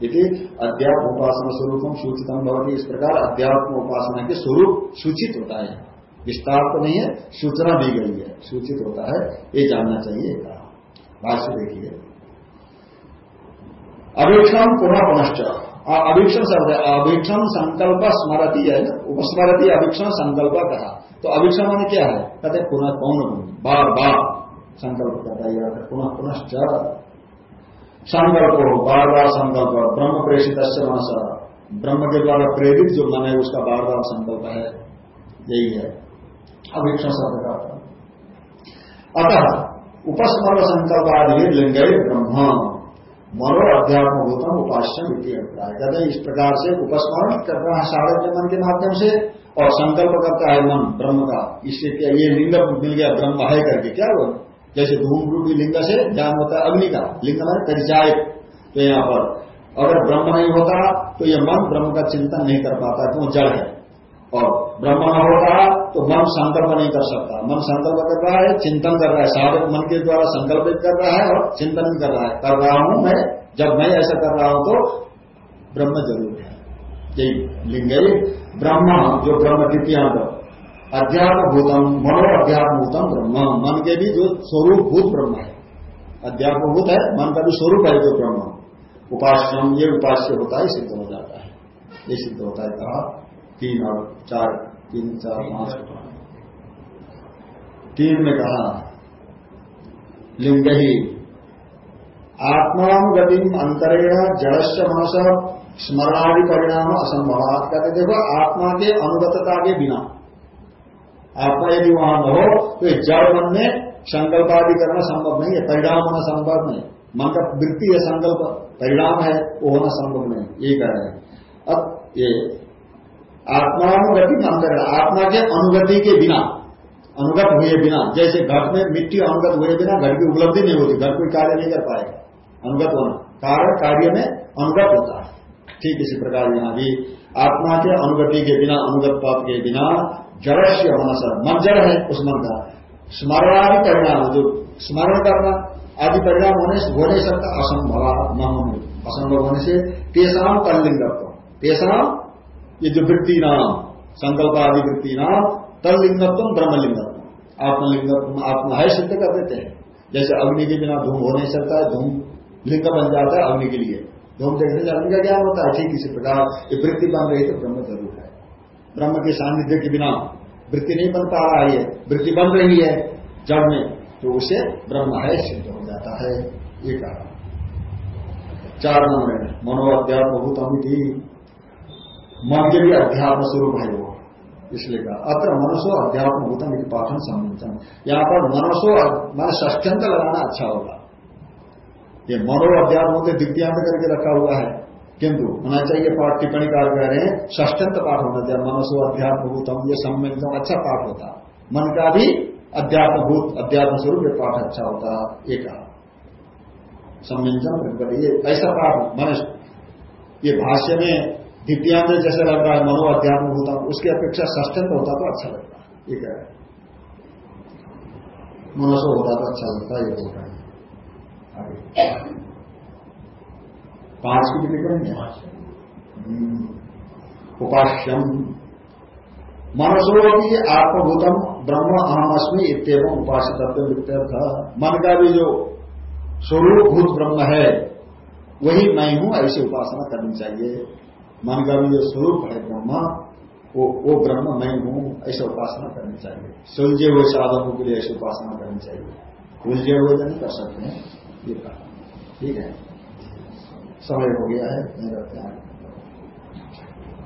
यदि अध्यात्म उपासना स्वरूप सूचितम भवती, इस प्रकार अध्यात्म उपासना के स्वरूप सूचित होता है। विस्तार तो नहीं है, सूचना दी गई है, सूचित होता है, ये जानना चाहिए भाष्य देखिए। अभीक्षण पुनः पुनश्च अभीक्षण शब्द अभीक्षण संकल्प स्मरती है उपस्मरती अभीक्षण संकल्प कहा। तो अभिक्षण माने क्या है? कहते पुनः कौन बार बार संकल्प करता है पुनः पुनश्च संकल्प हो बार बार संकल्प, ब्रह्म प्रेषित मनस। ब्रह्म के द्वारा प्रेरित जो मन है, उसका बार बार संकल्प है, यही है। अभिक्षण शब्द का अतः उपस्मरण संकल्प आदि लिंग ब्रह्म। मनो अध्यात्म भूतम उपास्यम अभिप्राय। कहते हैं, इस प्रकार से उपस्मरण कर रहा है सारे मन के माध्यम से, और संकल्प करता है मन, ब्रह्म का। इससे क्या ये लिंग मिल गया, ब्रह्म है करके। क्या हुआ जैसे धूम रूपी लिंग से ज्ञान होता है अग्नि का। लिंग है परिचाय तो यहाँ पर, अगर ब्रह्म नहीं होता तो ये मन ब्रह्म का चिंतन नहीं कर पाता, क्यों? जड़ है। और ब्रह्म न होता तो मन संकल्प नहीं कर सकता। मन संकल्प कर रहा है, चिंतन कर रहा है। साधक मन के द्वारा संकल्पित कर रहा है और चिंतन कर रहा है। कर रहा हूँ मैं, जब मैं ऐसा कर रहा हूँ तो ब्रह्म ज़रूर है। यही लिंग ब्रह्म, जो ब्रह्म द्वितीयांग अध्यात्म भूतम मनो अध्यात्म भूतम ब्रह्म। मन के भी जो स्वरूप भूत ब्रह्म है। अध्यात्म भूत है, मन का भी स्वरूप है जो ब्रह्म। उपास्यम, ये उपास्य होता है, सिद्ध हो जाता है। ये सिद्ध होता है कहा। तीन और चार तीन चार पाँच। तीन में कहा लिंग ही आत्मा गति अंतरेण जड़स्य मनस स्मरणादि परिणाम असंभव कहते देखो आत्मा के अनुगतता के बिना आत्मा यदि वहाँ न हो तो जड़ मन में संकल्प आदि करना संभव नहीं है परिणाम होना संभव नहीं। मन का वृत्ति है संकल्प परिणाम है वो होना संभव नहीं। ये कह रहे हैं। अब ये आत्मानुगति अंदर आत्मा के अनुगति के बिना, अनुगत हुए बिना, जैसे घट में मिट्टी अनुगत हुए बिना घट की उपलब्धि नहीं होती घर कोई कार्य नहीं कर पाएगा, अनुगत होना। कारण कार्य में अनुगत होता है। ठीक इसी प्रकार यहाँ भी, आत्मा के अनुगति के बिना, अनुगत पाप के बिना जड़स्य मनस मन जड़ है, उस मन का। स्मरणादि परिणाम जो स्मरण करना, आदि परिणाम होने से हो नहीं सकता असंभव असंभव होने से तेसाम तल्लिंगत्व तेसाम ये जो वृत्ति नाम संकल्प आदि वृत्ति नाम तलिंगत्व ब्रह्मलिंगत्व। आत्मलिंगत्व आत्मा है सिद्ध कर देते हैं जैसे अग्नि के बिना धूम हो नहीं सकता है धूम लिंग बन जाता है अग्नि के लिए। धूम देखने से अग्नि का ज्ञान होता है? ठीक इसी प्रकार, ये वृत्ति बन रही तो ब्रह्म ज़रूर है। ब्रह्म के सानिध्य के बिना वृत्ति नहीं बन पा रहा है वृत्ति बन रही है जड़ में तो उसे ब्रह्म है, सिद्ध हो जाता है, ये कहा चार नंबर मनोअध्यात्म भूतम मन के भी अध्यात्म स्वरूप है वो इसलिए कहा। अत्र मनुष्य अध्यात्म भूतम यदि पाठन संबंधन यहाँ पर मनुष्य मन ष्ठ्यंत लगाना अच्छा होगा। ये मनो अध्यात्म होते द्वितीयांत करके रखा हुआ है। किंतु होना चाहिए पाठ टिप्पणी कार कह रहे हैं ष्ठ्यंत पाठ होना चाहिए। मनुष्य अध्यात्म भूतम ये सम्मिलितम अच्छा पाठ होता। मन का भी अध्यात्म भूत अध्यात्म स्वरूप ये पाठ अच्छा होता, ये कहा। सम्मिलितम ये ऐसा पाठ, मन ये भाष्य में द्वितीयांत जैसे लग रहा है मनो अध्यात्म होता है, उसकी अपेक्षा ष्ठंत होता तो अच्छा लगता है। ये कह रहे मनुष्य होता तो अच्छा लगता ये बोल रहे पाँच की भी निकलेंगे हम्म। उपास्यम। मनसो की आत्मभूतम, ब्रह्म अहमअस्मी इतम उपासित मन का भी जो स्वरूप भूत ब्रह्म है, वही मैं हूँ, ऐसी उपासना करनी चाहिए। मन भी जो स्वरूप है ब्रह्म, वो वो ब्रह्म मैं हूँ, ऐसा उपासना करनी चाहिए। सुलझे हुए साधकों के लिए ऐसी उपासना करनी चाहिए। उलझे हुए तो नहीं कर सकते हैं, ये कहा। ठीक है? समय हो गया है नहीं रहते हैं।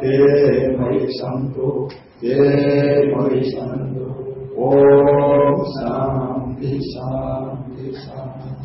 ते मयि सन्तु ते मयि सन्तु ॐ शान्ति शान्ति शान्ति।